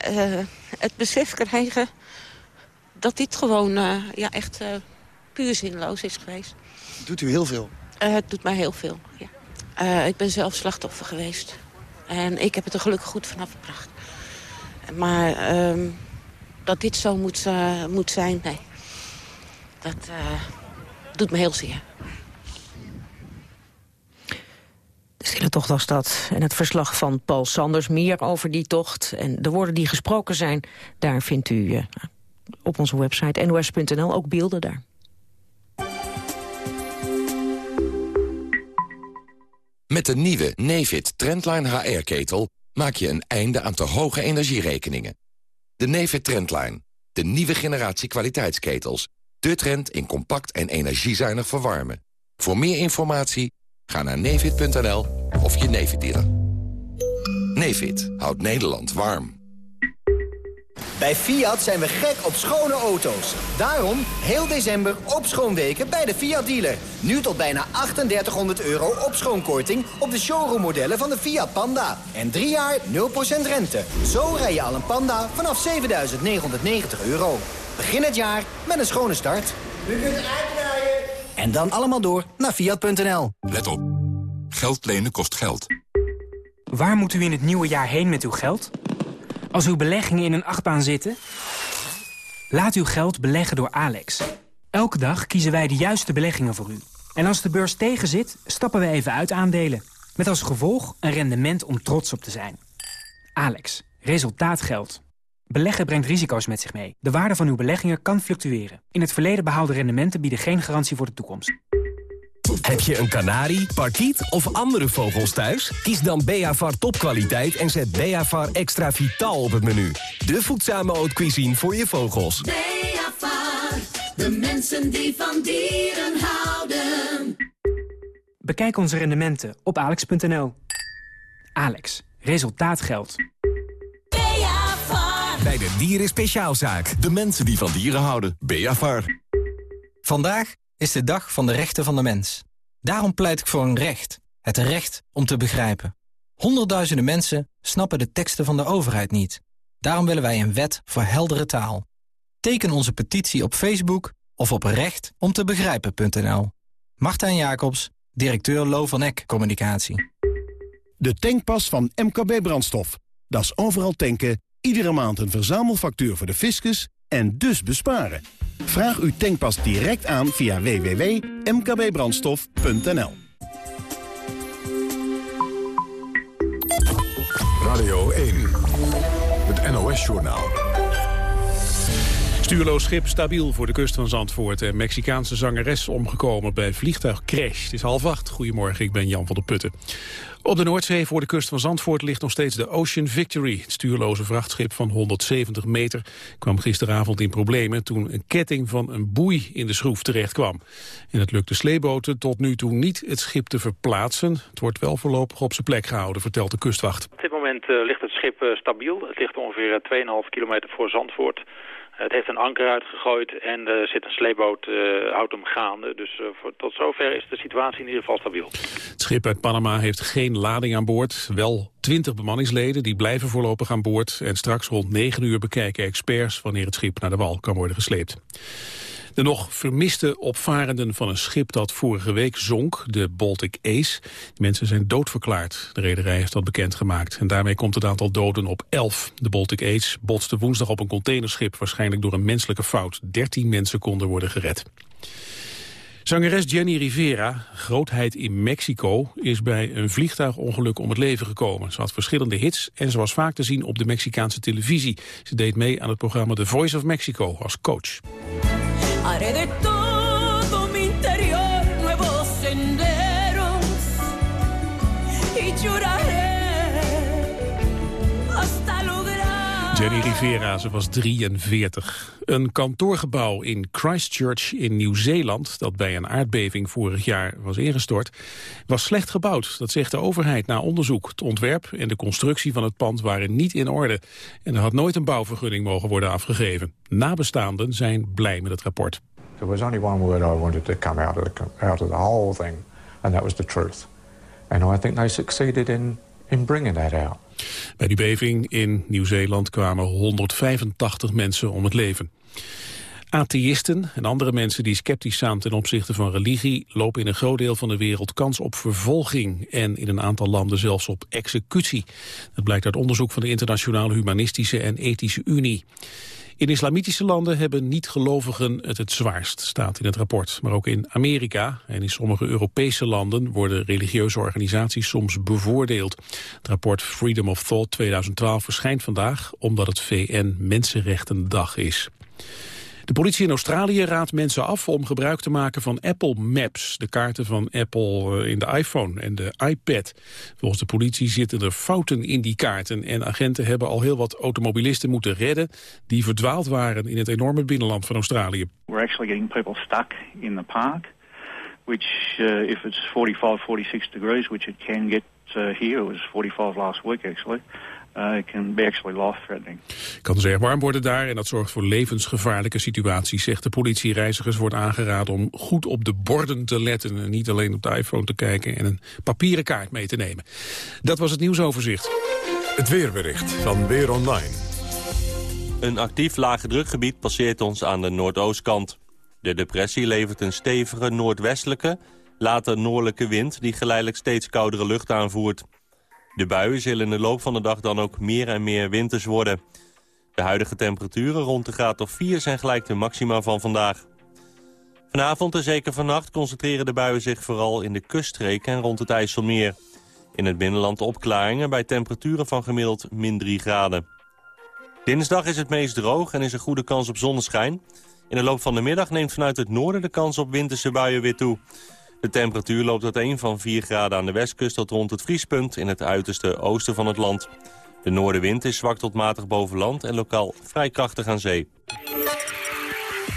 uh, het besef krijgen dat dit gewoon uh, ja, echt uh, puur zinloos is geweest. Doet u heel veel? het doet mij heel veel, ja. ik ben zelf slachtoffer geweest. En ik heb het er gelukkig goed vanaf gebracht. Maar um, dat dit zo moet, moet zijn, nee. Dat doet me heel zeer. De stille tocht was dat. En het verslag van Paul Sanders. Meer over die tocht en de woorden die gesproken zijn... daar vindt u uh, op onze website nos.nl ook beelden daar. Met de nieuwe Nefit Trendline HR-ketel maak je een einde aan te hoge energierekeningen. De Nefit Trendline, de nieuwe generatie kwaliteitsketels. De trend in compact en energiezuinig verwarmen. Voor meer informatie Ga naar nevid.nl of je Nevid dealer. Nevid houdt Nederland warm. Bij Fiat zijn we gek op schone auto's. Daarom heel december op schoonweken bij de Fiat dealer. Nu tot bijna 3800 euro op schoonkorting op de showroommodellen van de Fiat Panda. En drie jaar 0% rente. Zo rij je al een Panda vanaf 7990 euro. Begin het jaar met een schone start. U kunt uitdraaien. En dan allemaal door naar Fiat.nl. Let op. Geld lenen kost geld. Waar moet u in het nieuwe jaar heen met uw geld? Als uw beleggingen in een achtbaan zitten? Laat uw geld beleggen door Alex. Elke dag kiezen wij de juiste beleggingen voor u. En als de beurs tegenzit, stappen we even uit aandelen. Met als gevolg een rendement om trots op te zijn. Alex. Resultaat geldt. Beleggen brengt risico's met zich mee. De waarde van uw beleggingen kan fluctueren. In het verleden behaalde rendementen bieden geen garantie voor de toekomst. Heb je een kanarie, parkiet of andere vogels thuis? Kies dan Beavar topkwaliteit en zet Beavar extra vitaal op het menu. De voedzame haute cuisine voor je vogels. Beavar, de mensen die van dieren houden. Bekijk onze rendementen op alex.nl. Alex. Resultaat geldt. Bij de Dieren Speciaalzaak. De mensen die van dieren houden. Beavar. Vandaag is de dag van de rechten van de mens. Daarom pleit ik voor een recht. Het recht om te begrijpen. Honderdduizenden mensen snappen de teksten van de overheid niet. Daarom willen wij een wet voor heldere taal. Teken onze petitie op Facebook of op rechtomtebegrijpen.nl. Martijn Jacobs, directeur Lo van Eck Communicatie. De tankpas van MKB Brandstof. Dat is overal tanken, iedere maand een verzamelfactuur voor de fiscus en dus besparen. Vraag uw tankpas direct aan via www.mkbbrandstof.nl. Radio 1. Het NOS-journaal. Stuurloos schip stabiel voor de kust van Zandvoort. Mexicaanse zangeres omgekomen bij vliegtuigcrash. Het is half acht. Goedemorgen, ik ben Jan van der Putten. Op de Noordzee voor de kust van Zandvoort ligt nog steeds de Ocean Victory. Het stuurloze vrachtschip van 170 meter kwam gisteravond in problemen... toen een ketting van een boei in de schroef terecht kwam. En het lukte sleeboten tot nu toe niet het schip te verplaatsen. Het wordt wel voorlopig op zijn plek gehouden, vertelt de kustwacht. Op dit moment uh, ligt het schip uh, stabiel. Het ligt ongeveer 2,5 kilometer voor Zandvoort. Het heeft een anker uitgegooid en er zit een sleepboot, uh, houdt hem gaande. Dus voor, tot zover is de situatie in ieder geval stabiel. Het schip uit Panama heeft geen lading aan boord. Wel 20 bemanningsleden, die blijven voorlopig aan boord. En straks rond 9 uur bekijken experts wanneer het schip naar de wal kan worden gesleept. De nog vermiste opvarenden van een schip dat vorige week zonk, de Baltic Ace. Mensen zijn doodverklaard. De rederij heeft dat bekendgemaakt. En daarmee komt het aantal doden op 11. De Baltic Ace botste woensdag op een containerschip, waarschijnlijk door een menselijke fout. 13 mensen konden worden gered. Zangeres Jenny Rivera, grootheid in Mexico, is bij een vliegtuigongeluk om het leven gekomen. Ze had verschillende hits en ze was vaak te zien op de Mexicaanse televisie. Ze deed mee aan het programma The Voice of Mexico als coach. Jenny Rivera, ze was 43. Een kantoorgebouw in Christchurch in Nieuw-Zeeland... dat bij een aardbeving vorig jaar was ingestort... was slecht gebouwd, dat zegt de overheid na onderzoek. Het ontwerp en de constructie van het pand waren niet in orde... en er had nooit een bouwvergunning mogen worden afgegeven. Nabestaanden zijn blij met het rapport. There was only one word I wanted to come out of the, out of the whole thing, and that was the truth. And I think they succeeded in, in bringing that out. Bij die beving in Nieuw-Zeeland kwamen 185 mensen om het leven. Atheïsten en andere mensen die sceptisch staan ten opzichte van religie... lopen in een groot deel van de wereld kans op vervolging... en in een aantal landen zelfs op executie. Dat blijkt uit onderzoek van de Internationale Humanistische en Ethische Unie. In islamitische landen hebben niet-gelovigen het het zwaarst, staat in het rapport. Maar ook in Amerika en in sommige Europese landen worden religieuze organisaties soms bevoordeeld. Het rapport Freedom of Thought 2012 verschijnt vandaag omdat het VN Mensenrechtendag is. De politie in Australië raadt mensen af om gebruik te maken van Apple Maps. De kaarten van Apple in de iPhone en de iPad. Volgens de politie zitten er fouten in die kaarten. En agenten hebben al heel wat automobilisten moeten redden... die verdwaald waren in het enorme binnenland van Australië. We're actually getting people stuck in the park. Which, uh, if it's 45, 46 degrees, which it can get uh, here, it was 45 last week actually... Uh, it can be actually life-threatening. kan dus erg warm worden daar en dat zorgt voor levensgevaarlijke situaties, zegt de politie. Reizigers wordt aangeraden om goed op de borden te letten en niet alleen op de iPhone te kijken en een papieren kaart mee te nemen. Dat was het nieuwsoverzicht. Het weerbericht van Weer Online. Een actief lage drukgebied passeert ons aan de noordoostkant. De depressie levert een stevige noordwestelijke, later noordelijke wind... die geleidelijk steeds koudere lucht aanvoert. De buien zullen in de loop van de dag dan ook meer en meer winters worden. De huidige temperaturen rond de graad of 4 zijn gelijk de maxima van vandaag. Vanavond en zeker vannacht concentreren de buien zich vooral in de kuststreken en rond het IJsselmeer. In het binnenland opklaringen bij temperaturen van gemiddeld min 3 graden. Dinsdag is het meest droog en is er goede kans op zonneschijn. In de loop van de middag neemt vanuit het noorden de kans op winterse buien weer toe. De temperatuur loopt uiteen van 4 graden aan de westkust tot rond het vriespunt in het uiterste oosten van het land. De noordenwind is zwak tot matig boven land en lokaal vrij krachtig aan zee.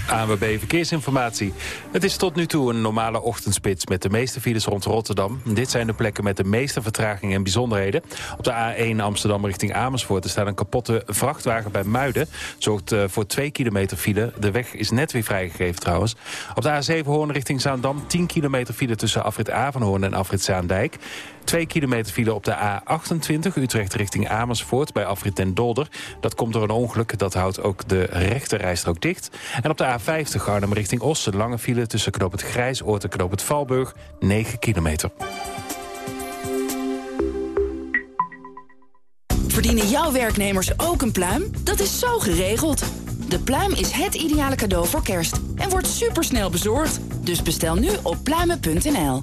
ANWB Verkeersinformatie. Het is tot nu toe een normale ochtendspits met de meeste files rond Rotterdam. Dit zijn de plekken met de meeste vertragingen en bijzonderheden. Op de A1 Amsterdam richting Amersfoort er staat een kapotte vrachtwagen bij Muiden. Zorgt eh, voor 2 kilometer file. De weg is net weer vrijgegeven trouwens. Op de A7 Hoorn richting Zaandam 10 kilometer file tussen afrit Avanhoorn en afrit Zaandijk. 2 kilometer file op de A28 Utrecht richting Amersfoort bij afrit Den Dolder. Dat komt door een ongeluk, dat houdt ook de rechte rijstrook dicht. En op de A50 Arnhem richting Ossen lange file tussen knoop het Grijsoord en knoop het Valburg 9 kilometer. Verdienen jouw werknemers ook een pluim? Dat is zo geregeld. De pluim is het ideale cadeau voor kerst en wordt supersnel bezorgd. Dus bestel nu op pluimen.nl.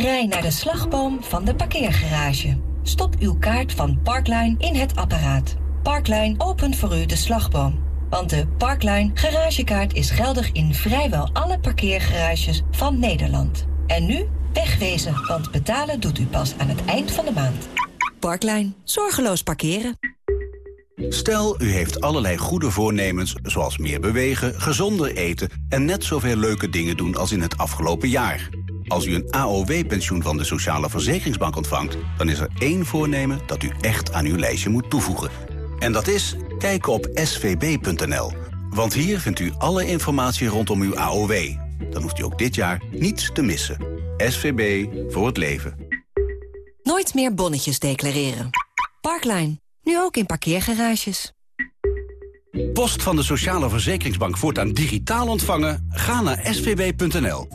Rij naar de slagboom van de parkeergarage. Stop uw kaart van Parkline in het apparaat. Parkline opent voor u de slagboom. Want de Parkline garagekaart is geldig in vrijwel alle parkeergarages van Nederland. En nu wegwezen, want betalen doet u pas aan het eind van de maand. Parkline. Zorgeloos parkeren. Stel, u heeft allerlei goede voornemens, zoals meer bewegen, gezonder eten... en net zoveel leuke dingen doen als in het afgelopen jaar. Als u een AOW-pensioen van de Sociale Verzekeringsbank ontvangt... dan is er één voornemen dat u echt aan uw lijstje moet toevoegen. En dat is kijken op svb.nl. Want hier vindt u alle informatie rondom uw AOW. Dan hoeft u ook dit jaar niets te missen. SVB voor het leven. Nooit meer bonnetjes declareren. Parkline. Nu ook in parkeergarages. Post van de Sociale Verzekeringsbank voortaan digitaal ontvangen? Ga naar svb.nl.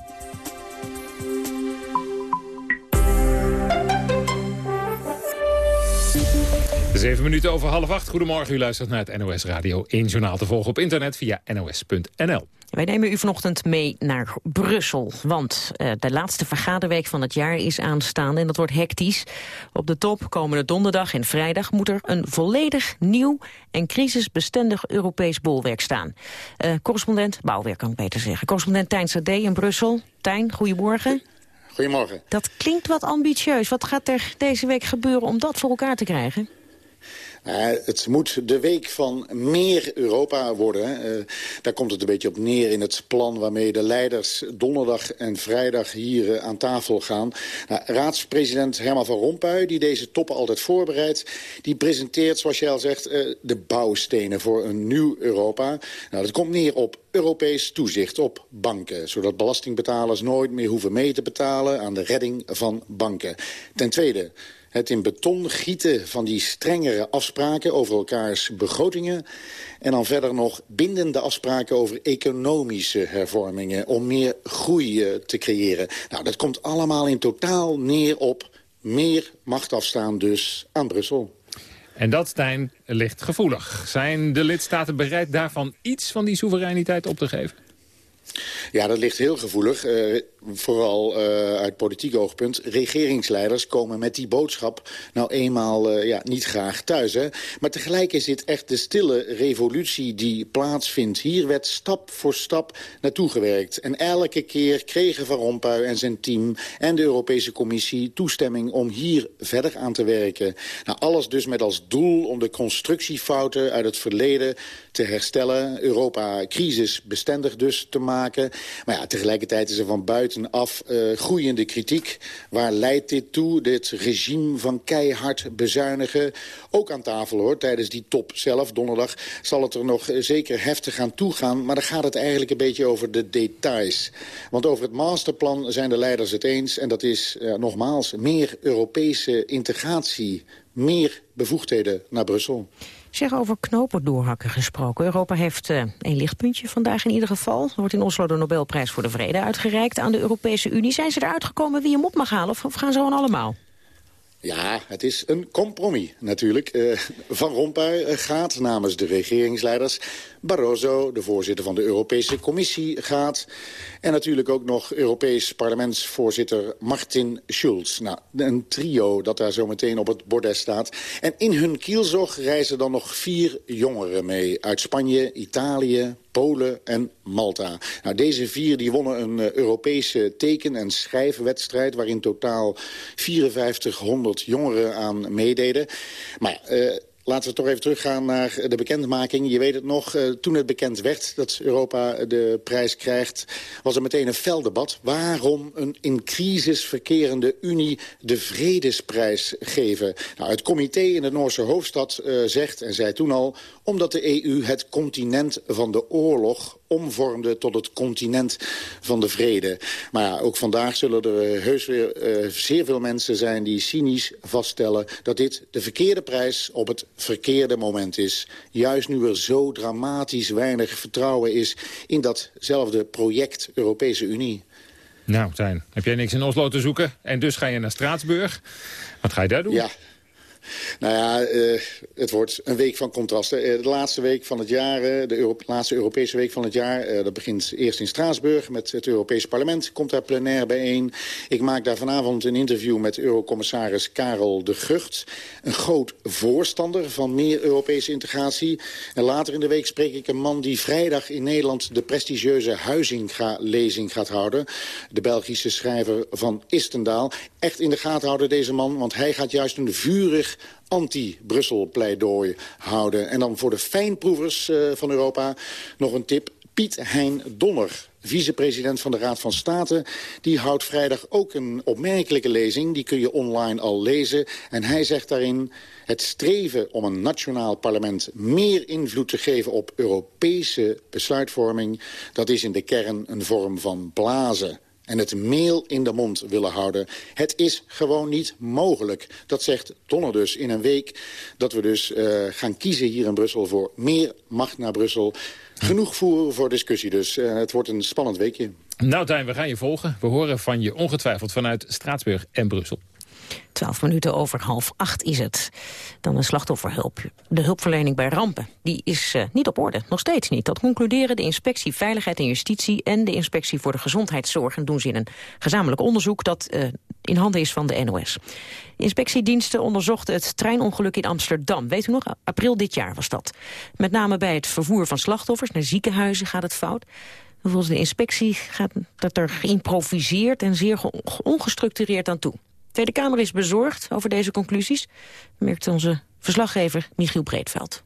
Zeven minuten over half acht. Goedemorgen, u luistert naar het NOS Radio 1 Journaal te volgen op internet via nos.nl. Wij nemen u vanochtend mee naar Brussel, want uh, de laatste vergaderweek van het jaar is aanstaande en dat wordt hectisch. Op de top komende donderdag en vrijdag moet er een volledig nieuw en crisisbestendig Europees bolwerk staan. Uh, correspondent, bouwwerk kan ik beter zeggen, correspondent Tijn Sade in Brussel. Tijn, goedemorgen. Goedemorgen. Dat klinkt wat ambitieus. Wat gaat er deze week gebeuren om dat voor elkaar te krijgen? Uh, het moet de week van meer Europa worden. Uh, daar komt het een beetje op neer in het plan waarmee de leiders donderdag en vrijdag hier uh, aan tafel gaan. Nou, raadspresident Herman van Rompuy, die deze toppen altijd voorbereidt, die presenteert, zoals jij al zegt, de bouwstenen voor een nieuw Europa. Nou, dat komt neer op Europees toezicht op banken. Zodat belastingbetalers nooit meer hoeven mee te betalen aan de redding van banken. Ten tweede het in beton gieten van die strengere afspraken over elkaars begrotingen. En dan verder nog bindende afspraken over economische hervormingen... om meer groei eh, te creëren. Nou, dat komt allemaal in totaal neer op meer macht afstaan dus aan Brussel. En dat, Stijn, ligt gevoelig. Zijn de lidstaten bereid daarvan iets van die soevereiniteit op te geven? Ja, dat ligt heel gevoelig. Uh, vooral uh, uit politiek oogpunt. Regeringsleiders komen met die boodschap nou eenmaal uh, ja, niet graag thuis. Hè? Maar tegelijk is dit echt de stille revolutie die plaatsvindt. Hier werd stap voor stap naartoe gewerkt. En elke keer kregen Van Rompuy en zijn team en de Europese Commissie toestemming om hier verder aan te werken. Nou, alles dus met als doel om de constructiefouten uit het verleden te herstellen. Europa crisisbestendig dus te maken. Maar ja, tegelijkertijd is er van buitenaf uh, groeiende kritiek. Waar leidt dit toe, dit regime van keihard bezuinigen? Ook aan tafel hoor, tijdens die top zelf, donderdag... zal het er nog zeker heftig aan toegaan. Maar dan gaat het eigenlijk een beetje over de details. Want over het masterplan zijn de leiders het eens. En dat is, uh, nogmaals, meer Europese integratie meer bevoegdheden naar Brussel. Zeg over knopen doorhakken gesproken. Europa heeft uh, een lichtpuntje vandaag in ieder geval. Er wordt in Oslo de Nobelprijs voor de Vrede uitgereikt aan de Europese Unie. Zijn ze eruit gekomen wie hem op mag halen of, gaan ze gewoon allemaal? Ja, het is een compromis natuurlijk. Uh, Van Rompuy eh, gaat namens de regeringsleiders. Barroso, de voorzitter van de Europese Commissie, gaat. En natuurlijk ook nog Europees parlementsvoorzitter Martin Schulz. Nou, een trio dat daar zo meteen op het bordes staat. En in hun kielzog reizen dan nog vier jongeren mee. Uit Spanje, Italië, Polen en Malta. Nou, deze vier die wonnen een uh, Europese teken- en schrijfwedstrijd... waarin totaal 5400 jongeren aan meededen. Maar... Uh, Laten we toch even teruggaan naar de bekendmaking. Je weet het nog, uh, toen het bekend werd dat Europa de prijs krijgt... was er meteen een fel debat. Waarom een in crisis verkerende Unie de Vredesprijs geven? Nou, het comité in de Noorse hoofdstad zegt, en zei toen al... omdat de EU het continent van de oorlog omvormde tot het continent van de vrede. Maar ja, ook vandaag zullen er uh, heus weer uh, zeer veel mensen zijn die cynisch vaststellen... dat dit de verkeerde prijs op het verkeerde moment is. Juist nu er zo dramatisch weinig vertrouwen is in datzelfde project Europese Unie. Nou, Tijn, heb jij niks in Oslo te zoeken? En dus ga je naar Straatsburg. Wat ga je daar doen? Ja, nou ja, uh, het wordt een week van contrasten. Uh, de laatste week van het jaar, uh, de Euro laatste Europese week van het jaar... dat begint eerst in Straatsburg met het Europese parlement. Komt daar plenair bijeen. Ik maak daar vanavond een interview met eurocommissaris Karel de Gucht. Een groot voorstander van meer Europese integratie. En later in de week spreek ik een man die vrijdag in Nederland... de prestigieuze Huizinga-lezing gaat houden. De Belgische schrijver van Istendaal. Echt in de gaten houden deze man, want hij gaat juist een vurig anti-Brussel-pleidooi houden. En dan voor de fijnproevers uh, van Europa nog een tip. Piet Hein Donner, vicepresident van de Raad van State... die houdt vrijdag ook een opmerkelijke lezing. Die kun je online al lezen. En hij zegt daarin... het streven om een nationaal parlement meer invloed te geven... op Europese besluitvorming... dat is in de kern een vorm van blazen en het meel in de mond willen houden. Het is gewoon niet mogelijk. Dat zegt Donner dus in een week dat we dus uh, gaan kiezen hier in Brussel... voor meer macht naar Brussel. Genoeg voeren voor discussie dus. Uh, het wordt een spannend weekje. Nou Tijn, we gaan je volgen. We horen van je ongetwijfeld vanuit Straatsburg en Brussel. Twaalf minuten over half acht is het. Dan de slachtofferhulp. De hulpverlening bij rampen. Die is uh, niet op orde. Nog steeds niet. Dat concluderen de Inspectie Veiligheid en Justitie... en de Inspectie voor de Gezondheidszorg. En doen ze in een gezamenlijk onderzoek dat uh, in handen is van de NOS. Inspectiediensten onderzochten het treinongeluk in Amsterdam. Weet u nog? April dit jaar was dat. Met name bij het vervoer van slachtoffers naar ziekenhuizen gaat het fout. Volgens de inspectie gaat dat er geïmproviseerd en zeer ongestructureerd aan toe. Tweede Kamer is bezorgd over deze conclusies, merkt onze verslaggever Michiel Breedveld.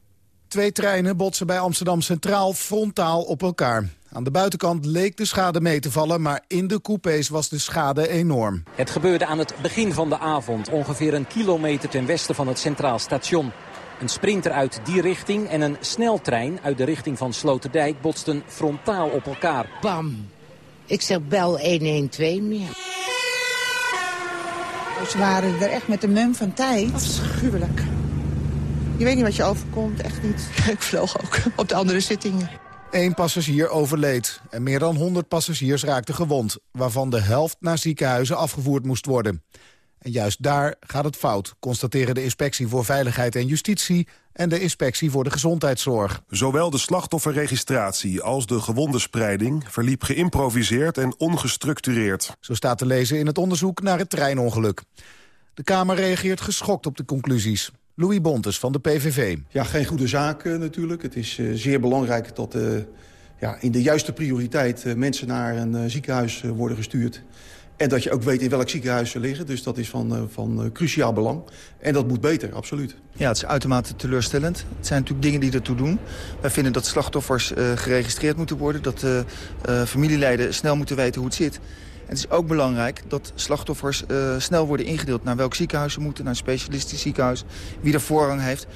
Twee treinen botsen bij Amsterdam Centraal frontaal op elkaar. Aan de buitenkant leek de schade mee te vallen, maar in de coupés was de schade enorm. Het gebeurde aan het begin van de avond, ongeveer een kilometer ten westen van het Centraal Station. Een sprinter uit die richting en een sneltrein uit de richting van Sloterdijk botsten frontaal op elkaar. Bam! Ik zeg bel 112 meer. Ze waren er echt met de mum van tijd. Afschuwelijk. Je weet niet wat je overkomt, echt niet. Ik vloog ook op de andere zittingen. Eén passagier overleed en meer dan 100 passagiers raakten gewond... waarvan de helft naar ziekenhuizen afgevoerd moest worden. En juist daar gaat het fout, constateren de Inspectie voor Veiligheid en Justitie en de Inspectie voor de Gezondheidszorg. Zowel de slachtofferregistratie als de gewondenspreiding verliep geïmproviseerd en ongestructureerd. Zo staat te lezen in het onderzoek naar het treinongeluk. De Kamer reageert geschokt op de conclusies. Louis Bontes van de PVV. Ja, geen goede zaak uh, natuurlijk. Het is uh, zeer belangrijk dat uh, ja, in de juiste prioriteit mensen naar een ziekenhuis worden gestuurd. En dat je ook weet in welk ziekenhuis ze liggen. Dus dat is van, uh, van uh, cruciaal belang. En dat moet beter, absoluut. Ja, het is uitermate teleurstellend. Het zijn natuurlijk dingen die ertoe doen. Wij vinden dat slachtoffers uh, geregistreerd moeten worden. Dat familieleden snel moeten weten hoe het zit. En het is ook belangrijk dat slachtoffers snel worden ingedeeld... naar welk ziekenhuis ze moeten, naar een specialistisch ziekenhuis. Wie er voorrang heeft.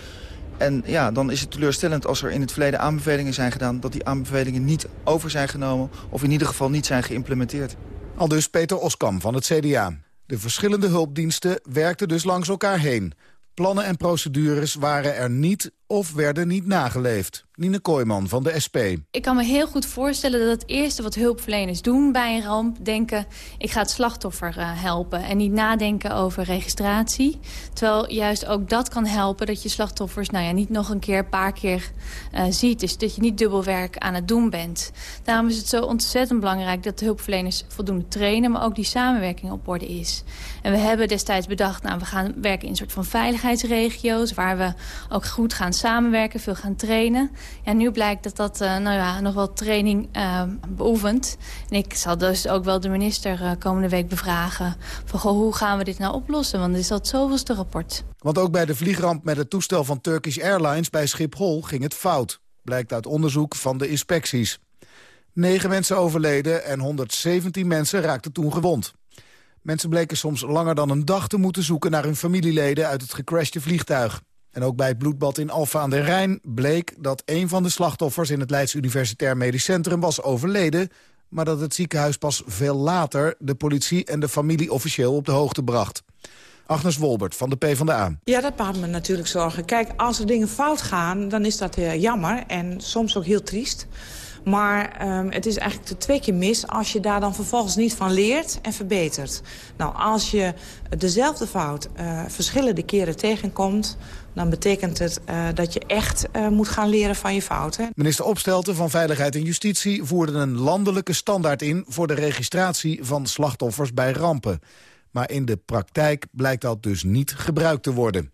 En ja, dan is het teleurstellend als er in het verleden aanbevelingen zijn gedaan... dat die aanbevelingen niet over zijn genomen of in ieder geval niet zijn geïmplementeerd. Al dus Peter Oskam van het CDA. De verschillende hulpdiensten werkten dus langs elkaar heen. Plannen en procedures waren er niet of werden niet nageleefd. Nine Kooijman van de SP. Ik kan me heel goed voorstellen dat het eerste wat hulpverleners doen bij een ramp... denken, ik ga het slachtoffer uh, helpen en niet nadenken over registratie. Terwijl juist ook dat kan helpen dat je slachtoffers nou ja, niet nog een keer, een paar keer uh, ziet. Dus dat je niet dubbelwerk aan het doen bent. Daarom is het zo ontzettend belangrijk dat de hulpverleners voldoende trainen... maar ook die samenwerking op orde is. En we hebben destijds bedacht, nou, we gaan werken in een soort van veiligheidsregio's... waar we ook goed gaan samenwerken, veel gaan trainen. Ja, nu blijkt dat dat uh, nou ja, nog wel training uh, beoefent. En ik zal dus ook wel de minister uh, komende week bevragen... van goh, hoe gaan we dit nou oplossen? Want is dat zoveelste rapport. Want ook bij de vliegramp met het toestel van Turkish Airlines bij Schiphol ging het fout. Blijkt uit onderzoek van de inspecties. Negen mensen overleden en 117 mensen raakten toen gewond. Mensen bleken soms langer dan een dag te moeten zoeken naar hun familieleden uit het gecrashte vliegtuig. En ook bij het bloedbad in Alfa aan de Rijn bleek dat een van de slachtoffers in het Leids Universitair Medisch Centrum was overleden, maar dat het ziekenhuis pas veel later de politie en de familie officieel op de hoogte bracht. Agnes Wolbert van de PvdA. Ja, dat baart me natuurlijk zorgen. Kijk, als er dingen fout gaan, dan is dat uh, jammer en soms ook heel triest. Maar um, het is eigenlijk de twee keer mis als je daar dan vervolgens niet van leert en verbetert. Nou, als je dezelfde fout uh, verschillende keren tegenkomt dan betekent het uh, dat je echt uh, moet gaan leren van je fouten. Minister Opstelten van Veiligheid en Justitie voerde een landelijke standaard in... voor de registratie van slachtoffers bij rampen. Maar in de praktijk blijkt dat dus niet gebruikt te worden.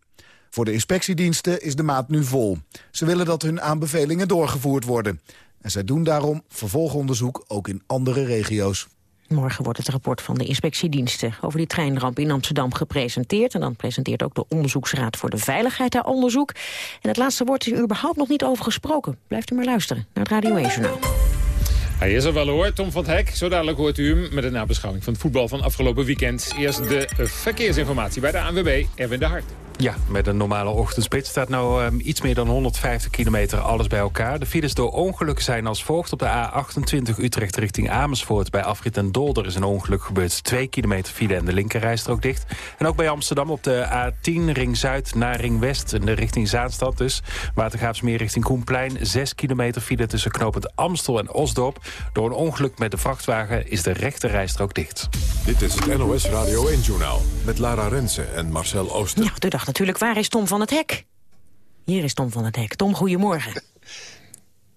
Voor de inspectiediensten is de maat nu vol. Ze willen dat hun aanbevelingen doorgevoerd worden. En zij doen daarom vervolgonderzoek ook in andere regio's. Morgen wordt het rapport van de inspectiediensten over die treinramp in Amsterdam gepresenteerd. En dan presenteert ook de Onderzoeksraad voor de Veiligheid haar onderzoek. En het laatste woord is er überhaupt nog niet over gesproken. Blijft u maar luisteren naar het Radio 1 Journaal. Hij is er wel hoor, Tom van het Hek. Zo dadelijk hoort u hem met een nabeschouwing van het voetbal van afgelopen weekend. Eerst de verkeersinformatie bij de ANWB, Erwin de Hart. Ja, met een normale ochtendspits staat nou um, iets meer dan 150 kilometer alles bij elkaar. De files door ongelukken zijn als volgt. Op de A28 Utrecht richting Amersfoort bij afrit en Dolder is een ongeluk gebeurd. 2 kilometer file en de linkerrijstrook dicht. En ook bij Amsterdam op de A10 ring Zuid naar ring West in de richting Zaanstad dus. Watergraafsmeer richting Koenplein. 6 kilometer file tussen knopend Amstel en Osdorp. Door een ongeluk met de vrachtwagen is de rechterrijstrook dicht. Dit is het NOS Radio 1-journaal met Lara Rensen en Marcel Ooster. Ja, de dag natuurlijk, waar is Tom van het Hek? Hier is Tom van het Hek. Tom, goedemorgen.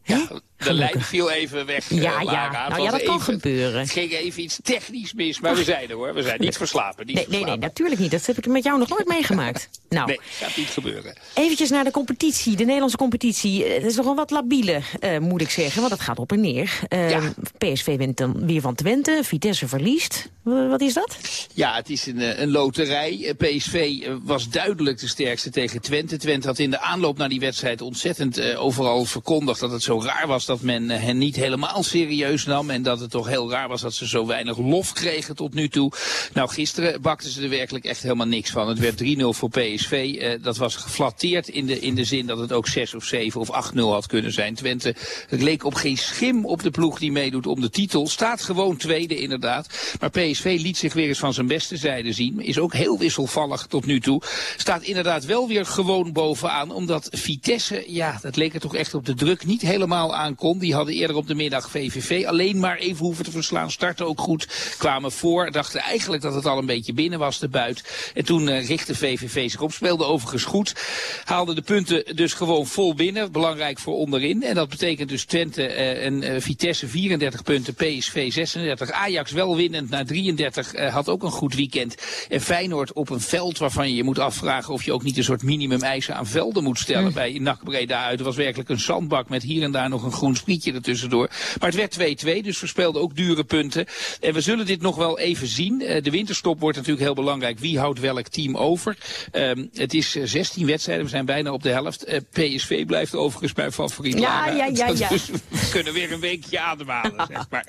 Ja, de lijn viel even weg, Ja, uh, ja. Nou ja, dat kan gebeuren. Het ging even iets technisch mis, maar we zijn er hoor. We zijn niet verslapen. Niet nee, verslapen. nee, nee, natuurlijk niet. Dat heb ik met jou nog nooit meegemaakt. Nou, Nee, gaat niet gebeuren. eventjes naar de competitie, de Nederlandse competitie. Eh, Het is nogal wat labiele, eh, moet ik zeggen, want het gaat op en neer. Eh, PSV wint dan weer van Twente, Vitesse verliest. Wat is dat? Ja, het is een, eh, een loterij. Eh, PSV eh, was duidelijk de sterkste tegen Twente. Twente had in de aanloop naar die wedstrijd ontzettend eh, overal verkondigd dat het zo raar was dat men eh, hen niet helemaal serieus nam. En dat het toch heel raar was dat ze zo weinig lof kregen tot nu toe. Nou, gisteren bakten ze er werkelijk echt helemaal niks van. Het werd 3-0 voor PSV. Eh, dat was geflatteerd in de, in de zin dat het ook 6 of 7 of 8-0 had kunnen zijn. Twente, het leek op geen schim op de ploeg die meedoet om de titel. Staat gewoon tweede inderdaad. Maar PSV liet zich weer eens van zijn beste zijde zien. Is ook heel wisselvallig tot nu toe. Staat inderdaad wel weer gewoon bovenaan. Omdat Vitesse, ja, dat leek er toch echt op de druk niet helemaal aan kon. Die hadden eerder op de middag VVV alleen maar even hoeven te verslaan. Starten ook goed, kwamen voor. Dachten eigenlijk dat het al een beetje binnen was, de buit. En toen uh, richtte VVV zich op. Speelde overigens goed. Haalde de punten dus gewoon vol binnen. Belangrijk voor onderin. En dat betekent dus Twente uh, en uh, Vitesse 34 punten. PSV 36. Ajax wel winnend naar 33. Uh, had ook een goed weekend. En Feyenoord op een veld waarvan je je moet afvragen of je ook niet een soort minimum eisen aan velden moet stellen bij NAC Breda uit. Er was werkelijk een zandbak met hier en daar nog een groen groen sprietje ertussendoor. Maar het werd 2-2, dus verspeelde ook dure punten. En we zullen dit nog wel even zien. de winterstop wordt natuurlijk heel belangrijk. Wie houdt welk team over? Ehm, het is 16 wedstrijden, we zijn bijna op de helft. PSV blijft overigens mijn favoriet. Ja, ja, ja, ja. Dus we kunnen weer een weekje ademhalen, zeg maar.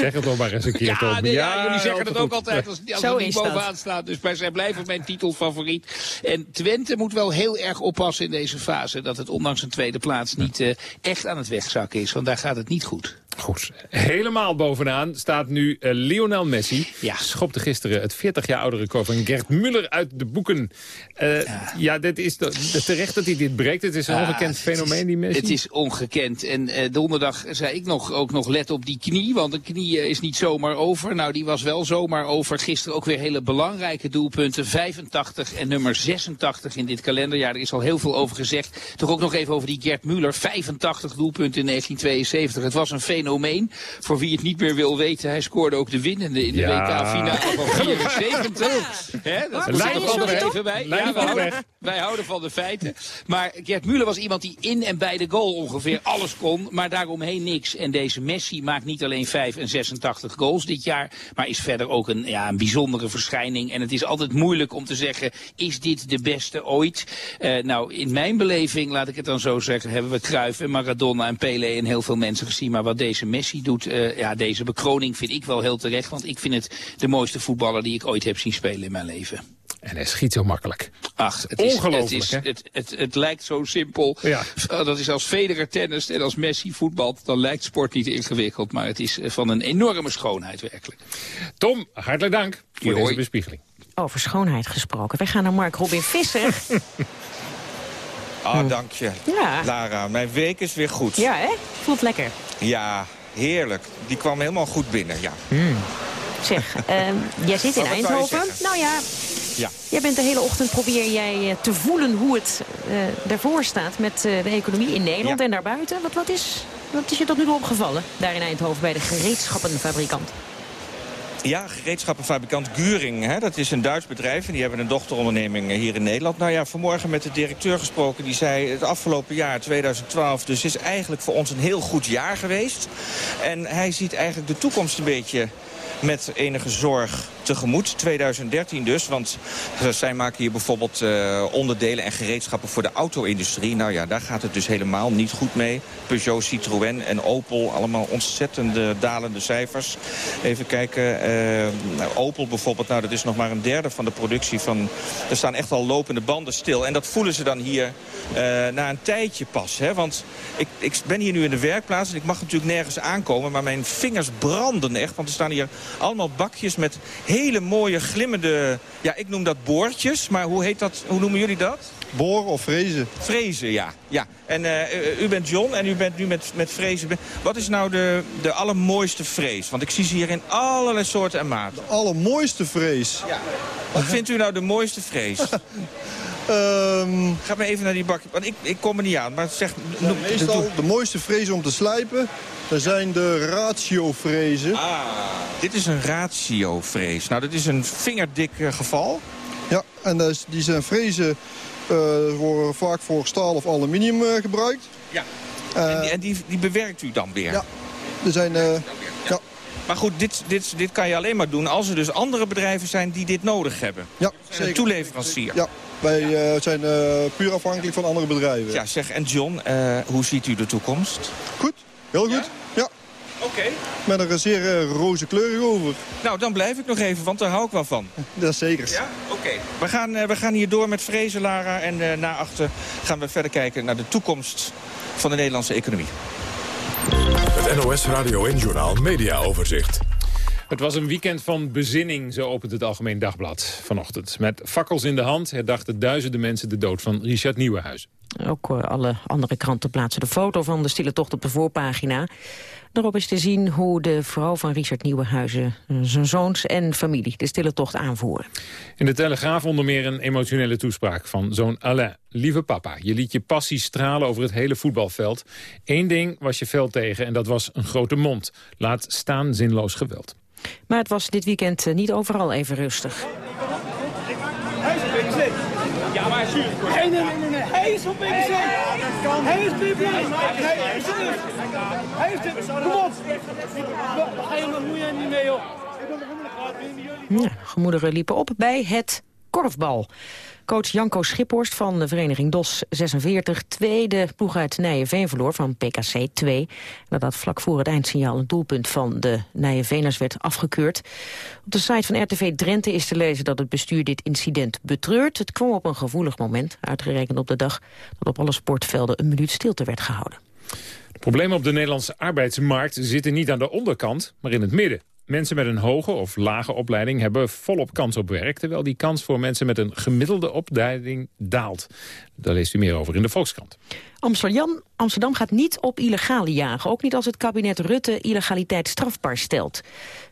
Zeg het nog maar eens een keer, ja, Tom. Nee, ja, ja, jullie zeggen het ook goed. altijd als, als het niet dat. bovenaan staat. Dus maar zij blijven mijn titelfavoriet. En Twente moet wel heel erg oppassen in deze fase. Dat het ondanks een tweede plaats niet eh, echt aan het wegzakken is. Want daar gaat het niet goed. Goed. Helemaal bovenaan staat nu eh, Lionel Messi. Schopte gisteren het 40 jaar oude record van Gert Muller uit de boeken. Eh, ja. dit is de- terecht dat hij dit breekt. Het is een Ja, ongekend is- fenomeen, die Messi. Het is ongekend. En eh, donderdag zei ik nog, ook nog let op die knie. Want de knie is niet zomaar over. Nou, die was wel zomaar over. Gisteren ook weer hele belangrijke doelpunten. 85 en nummer 86 in dit kalenderjaar. Er is al heel veel over gezegd. Toch ook nog even over die Gert Muller. 85 doelpunten in 1972. Het was een fenomeen. Voor wie het niet meer wil weten. Hij scoorde ook de winnende in de Ja. WK-finale van 74. Hè, dat komt er nog even bij. Ja, houden, wij houden van de feiten. Maar Gert Muller was iemand die in en bij de goal ongeveer alles kon. Maar daaromheen niks. En deze Messi maakt niet alleen 5 en 86 goals dit jaar. Maar is verder ook een, ja, een bijzondere verschijning. En het is altijd moeilijk om te zeggen, is dit de beste ooit? Eh, nou, in mijn beleving, laat ik het dan zo zeggen, hebben we Cruyff en Maradona en Pelé en heel veel mensen gezien. Maar wat deze Messi doet, eh, ja, deze bekroning vind ik wel heel terecht. Want ik vind het de mooiste voetballer die ik ooit heb zien spelen in mijn leven. En hij schiet zo makkelijk. Ach, het is, Ongelooflijk, het, is, hè? het, het, het lijkt zo simpel. Ja. Uh, Dat is als Federer tennis en als Messi voetbalt. Dan lijkt sport niet ingewikkeld. Maar het is eh, van een enorme schoonheid werkelijk. Tom, hartelijk dank voor deze bespiegeling. Over schoonheid gesproken. Wij gaan naar Mark Robin Visser. Ah, dank je. Ja. Lara, mijn week is weer goed. ja, hè? Voelt lekker. Ja, heerlijk. Die kwam helemaal goed binnen, ja. Zeg, ehm, jij zit in Eindhoven. Nou ja, Ja. jij bent de hele ochtend probeer jij eh, te voelen hoe het eh ervoor staat met eh, de economie in Nederland Ja. en daarbuiten. Wat, wat, is, wat is je tot nu toe opgevallen daar in Eindhoven bij de gereedschappenfabrikant? Ja, gereedschappenfabrikant Guring, hè, dat is een Duits bedrijf... en die hebben een dochteronderneming eh, hier in Nederland. Nou ja, vanmorgen met de directeur gesproken, die zei... het afgelopen jaar, 2012, dus is eigenlijk voor ons een heel goed jaar geweest. En hij ziet eigenlijk de toekomst een beetje met enige zorg tegemoet. 2013 dus, want eh, zij maken hier bijvoorbeeld eh, onderdelen en gereedschappen voor de auto-industrie. Nou ja, daar gaat het dus helemaal niet goed mee. Peugeot, Citroën en Opel, allemaal ontzettende dalende cijfers. Even kijken, eh, Opel bijvoorbeeld, nou dat is nog maar een derde van de productie van... Er staan echt al lopende banden stil. En dat voelen ze dan hier na een tijdje pas. Hè? Want ik, ik ben hier nu in de werkplaats en ik mag natuurlijk nergens aankomen... maar mijn vingers branden echt, want er staan hier allemaal bakjes met hele mooie glimmende... Ja, ik noem dat boortjes, maar hoe heet dat? Hoe noemen jullie dat? Boren of frezen? Frezen, ja. ja. En eh, u- u bent John en u bent nu met, met frezen. Wat is nou de, de allermooiste frees? Want ik zie ze hier in allerlei soorten en maten. De allermooiste frees? Ja. Wat vindt u nou de mooiste frees? Ehm, Ga maar even naar die bakje. Want ik, ik kom er niet aan. Maar zeg, ja, meestal de mooiste frezen om te slijpen, dat zijn de ratio-frezen. Ah, dit is een ratio-frees. Nou, dit is een vingerdik eh, geval. Ja, en dat die zijn frezen eh, worden vaak voor staal of aluminium eh, gebruikt. Ja. En die, en die, die bewerkt u dan weer? Ja. Er zijn... ja, Maar goed, dit, dit, dit kan je alleen maar doen als er dus andere bedrijven zijn die dit nodig hebben. ja, Een toeleverancier. Ja, wij eh, zijn eh, puur afhankelijk van andere bedrijven. Ja, zeg, en John, eh, hoe ziet u de toekomst? Goed, heel goed. Ja. Oké. Met een zeer roze kleurig over. Nou, dan blijf ik nog even, want daar hou ik wel van. Dat is zeker. Ja? Oké. We, gaan, eh, we gaan hier door met vrezen, Lara. En eh na achter gaan we verder kijken naar de toekomst van de Nederlandse economie. Het NOS Radio en Journaal Media Overzicht. Het was een weekend van bezinning, zo opent het Algemeen Dagblad vanochtend. Met fakkels in de hand herdachten duizenden mensen de dood van Richard Nieuwenhuizen. Ook eh, alle andere kranten plaatsen de foto van de stille tocht op de voorpagina. Daarop is te zien hoe de vrouw van Richard Nieuwenhuizen... eh, zijn zoons en familie de stille tocht aanvoeren. In de Telegraaf onder meer een emotionele toespraak van zoon Alain. Lieve papa, je liet je passie stralen over het hele voetbalveld. Eén ding was je fel tegen en dat was een grote mond. Laat staan zinloos geweld. Maar het was dit weekend eh, niet overal even rustig. Ja, maar Nee, nee, nee, nee. Hij is op PVC. Hij is PVC. Nee, is het Hij is. Kom op. Ga je nog moeien niet mee, joh. Ja, gemoederen liepen op bij het korfbal. Coach Janko Schiphorst van de vereniging DOS 46... tweede ploeg uit Nijenveen verloor van PKC 2. Nadat vlak voor het eindsignaal een doelpunt van de Nijenveeners werd afgekeurd. Op de site van RTV Drenthe is te lezen dat het bestuur dit incident betreurt. Het kwam op een gevoelig moment, uitgerekend op de dag... dat op alle sportvelden een minuut stilte werd gehouden. De problemen op de Nederlandse arbeidsmarkt zitten niet aan de onderkant, maar in het midden. Mensen met een hoge of lage opleiding hebben volop kans op werk... terwijl die kans voor mensen met een gemiddelde opleiding daalt. Daar leest u meer over in de Volkskrant. Amsterdam, Amsterdam gaat niet op illegale jagen. Ook niet als het kabinet Rutte illegaliteit strafbaar stelt.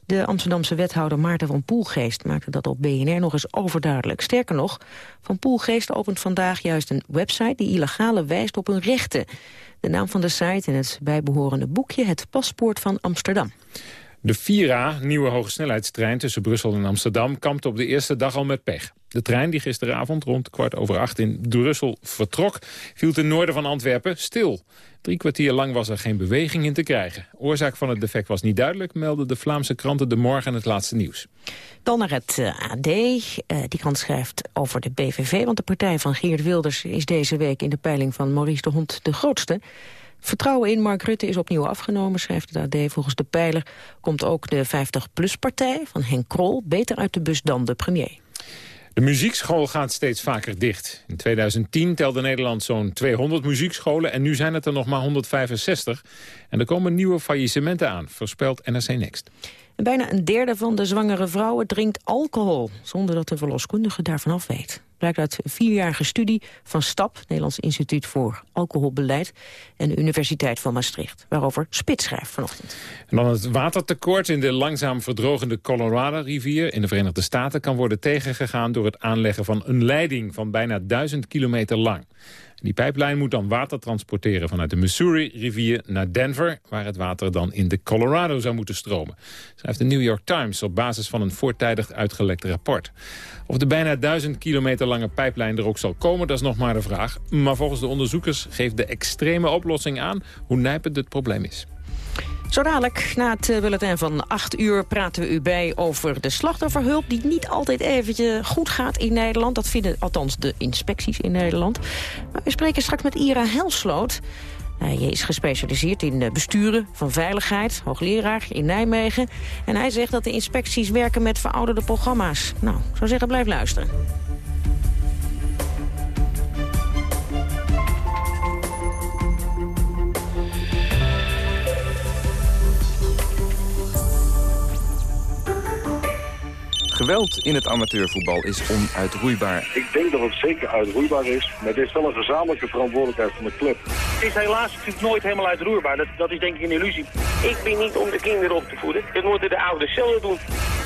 De Amsterdamse wethouder Maarten van Poelgeest maakte dat op BNR nog eens overduidelijk. Sterker nog, Van Poelgeest opent vandaag juist een website die illegale wijst op hun rechten. De naam van de site en het bijbehorende boekje Het Paspoort van Amsterdam. De Vira, nieuwe hogesnelheidstrein tussen Brussel en Amsterdam... kampte op de eerste dag al met pech. De trein die gisteravond rond kwart over acht in Brussel vertrok... viel ten noorden van Antwerpen stil. Drie kwartier lang was er geen beweging in te krijgen. Oorzaak van het defect was niet duidelijk... melden de Vlaamse kranten De Morgen het laatste nieuws. Dan naar het eh, AD. Uh, die krant schrijft over de BVV... want de partij van Geert Wilders is deze week in de peiling van Maurice de Hond de grootste... Vertrouwen in Mark Rutte is opnieuw afgenomen, schrijft het AD. Volgens de pijler komt ook de 50PLUS-partij van Henk Krol... beter uit de bus dan de premier. De muziekschool gaat steeds vaker dicht. In 2010 telde Nederland zo'n 200 muziekscholen... en nu zijn het er nog maar 165. En er komen nieuwe faillissementen aan, voorspelt NRC Next. Bijna een derde van de zwangere vrouwen drinkt alcohol... zonder dat de verloskundige daarvan af weet. Blijkt uit een vierjarige studie van STAP, Nederlands Instituut voor Alcoholbeleid... en de Universiteit van Maastricht, waarover Spits schrijft vanochtend. En dan het watertekort in de langzaam verdrogende Colorado-rivier in de Verenigde Staten... kan worden tegengegaan door het aanleggen van een leiding van bijna duizend kilometer lang. Die pijplijn moet dan water transporteren vanuit de Missouri-rivier naar Denver... waar het water dan in de Colorado zou moeten stromen. Schrijft de New York Times op basis van een voortijdig uitgelekt rapport. Of de bijna duizend kilometer lange pijplijn er ook zal komen, dat is nog maar de vraag. Maar volgens de onderzoekers geeft de extreme oplossing aan hoe nijpend het probleem is. Zo dadelijk, na het eh, bulletin van 8 uur, praten we u bij over de slachtofferhulp... die niet altijd eventjes goed gaat in Nederland. Dat vinden althans de inspecties in Nederland. Maar we spreken straks met Ira Helsloot. Hij is gespecialiseerd in eh, besturen van veiligheid, hoogleraar in Nijmegen. En hij zegt dat de inspecties werken met verouderde programma's. Nou, zou zeggen, blijf luisteren. Geweld in het amateurvoetbal is onuitroeibaar. Ik denk dat het zeker uitroeibaar is, maar dit is wel een gezamenlijke verantwoordelijkheid van de club. Het is helaas natuurlijk nooit helemaal uitroeibaar. Dat, dat is denk ik een illusie. Ik ben niet om de kinderen op te voeden. Dat moeten de ouders zelf doen.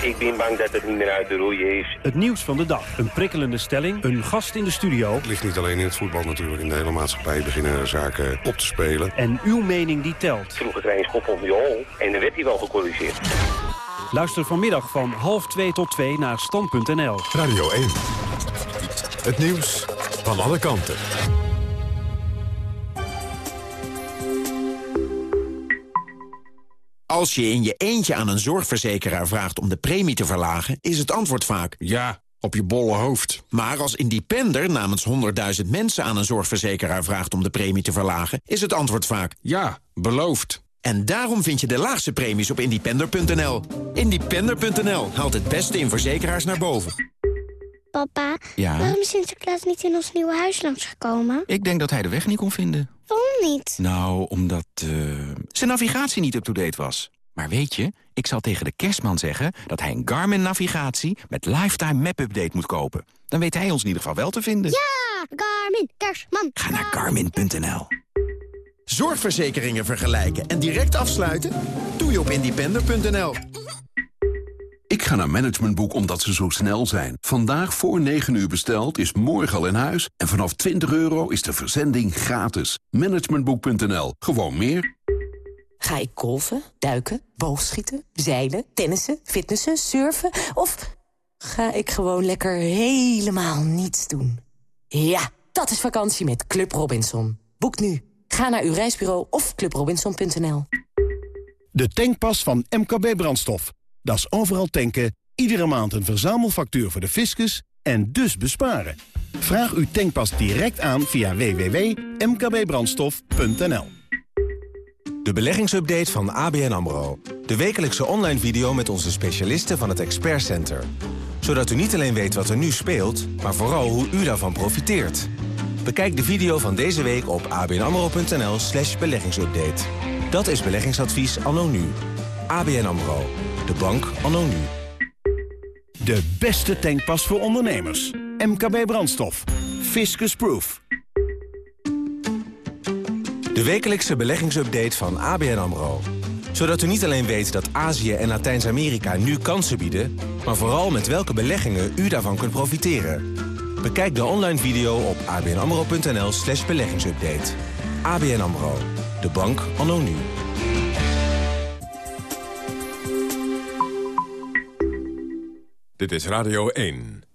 Ik ben bang dat het niet meer uit te roeien is. Het nieuws van de dag. Een prikkelende stelling. Een gast in de studio. Het ligt niet alleen in het voetbal natuurlijk. In de hele maatschappij beginnen zaken op te spelen. En uw mening die telt. Vroeger kreeg je schop op de hol en dan werd hij wel gecorrigeerd. Luister vanmiddag van half 2 tot 2 naar stand.nl. Radio 1. Het nieuws van alle kanten. Als je in je eentje aan een zorgverzekeraar vraagt om de premie te verlagen... is het antwoord vaak... Ja, op je bolle hoofd. Maar als independer namens 100.000 mensen aan een zorgverzekeraar vraagt om de premie te verlagen... is het antwoord vaak... Ja, beloofd. En daarom vind je de laagste premies op independer.nl. Independer.nl haalt het beste in verzekeraars naar boven. Papa, Ja? waarom is Sinterklaas niet in ons nieuwe huis langsgekomen? Ik denk dat hij de weg niet kon vinden. Waarom niet? Nou, omdat uh, zijn navigatie niet up-to-date was. Maar weet je, ik zal tegen de kerstman zeggen... dat hij een Garmin-navigatie met Lifetime Map-update moet kopen. Dan weet hij ons in ieder geval wel te vinden. Ja, Garmin, kerstman. Ga naar garmin.nl. Zorgverzekeringen vergelijken en direct afsluiten? Doe je op independer.nl. Ik ga naar Managementboek omdat ze zo snel zijn. Vandaag voor 9 uur besteld is morgen al in huis. En vanaf 20 euro is de verzending gratis. Managementboek.nl. Gewoon meer. Ga ik golven, duiken, boogschieten, zeilen, tennissen, fitnessen, surfen... of ga ik gewoon lekker helemaal niets doen? Ja, dat is vakantie met Club Robinson. Boek nu. Ga naar uw reisbureau of clubrobinson.nl. De tankpas van MKB Brandstof. Dat is overal tanken, iedere maand een verzamelfactuur voor de fiscus en dus besparen. Vraag uw tankpas direct aan via www.mkbbrandstof.nl. De beleggingsupdate van ABN AMRO. De wekelijkse online video met onze specialisten van het Expert Center. Zodat u niet alleen weet wat er nu speelt, maar vooral hoe u daarvan profiteert. Bekijk de video van deze week op abnamro.nl slash beleggingsupdate. Dat is beleggingadvies anno nu. ABN AMRO. De bank anno nu. De beste tankpas voor ondernemers. MKB Brandstof. Fiscus Proof. De wekelijkse beleggingsupdate van ABN AMRO. Zodat u niet alleen weet dat Azië en Latijns-Amerika nu kansen bieden... maar vooral met welke beleggingen u daarvan kunt profiteren. Bekijk de online video op abnamro.nl slash beleggingsupdate. ABN AMRO. De bank anno nu. Dit is Radio 1.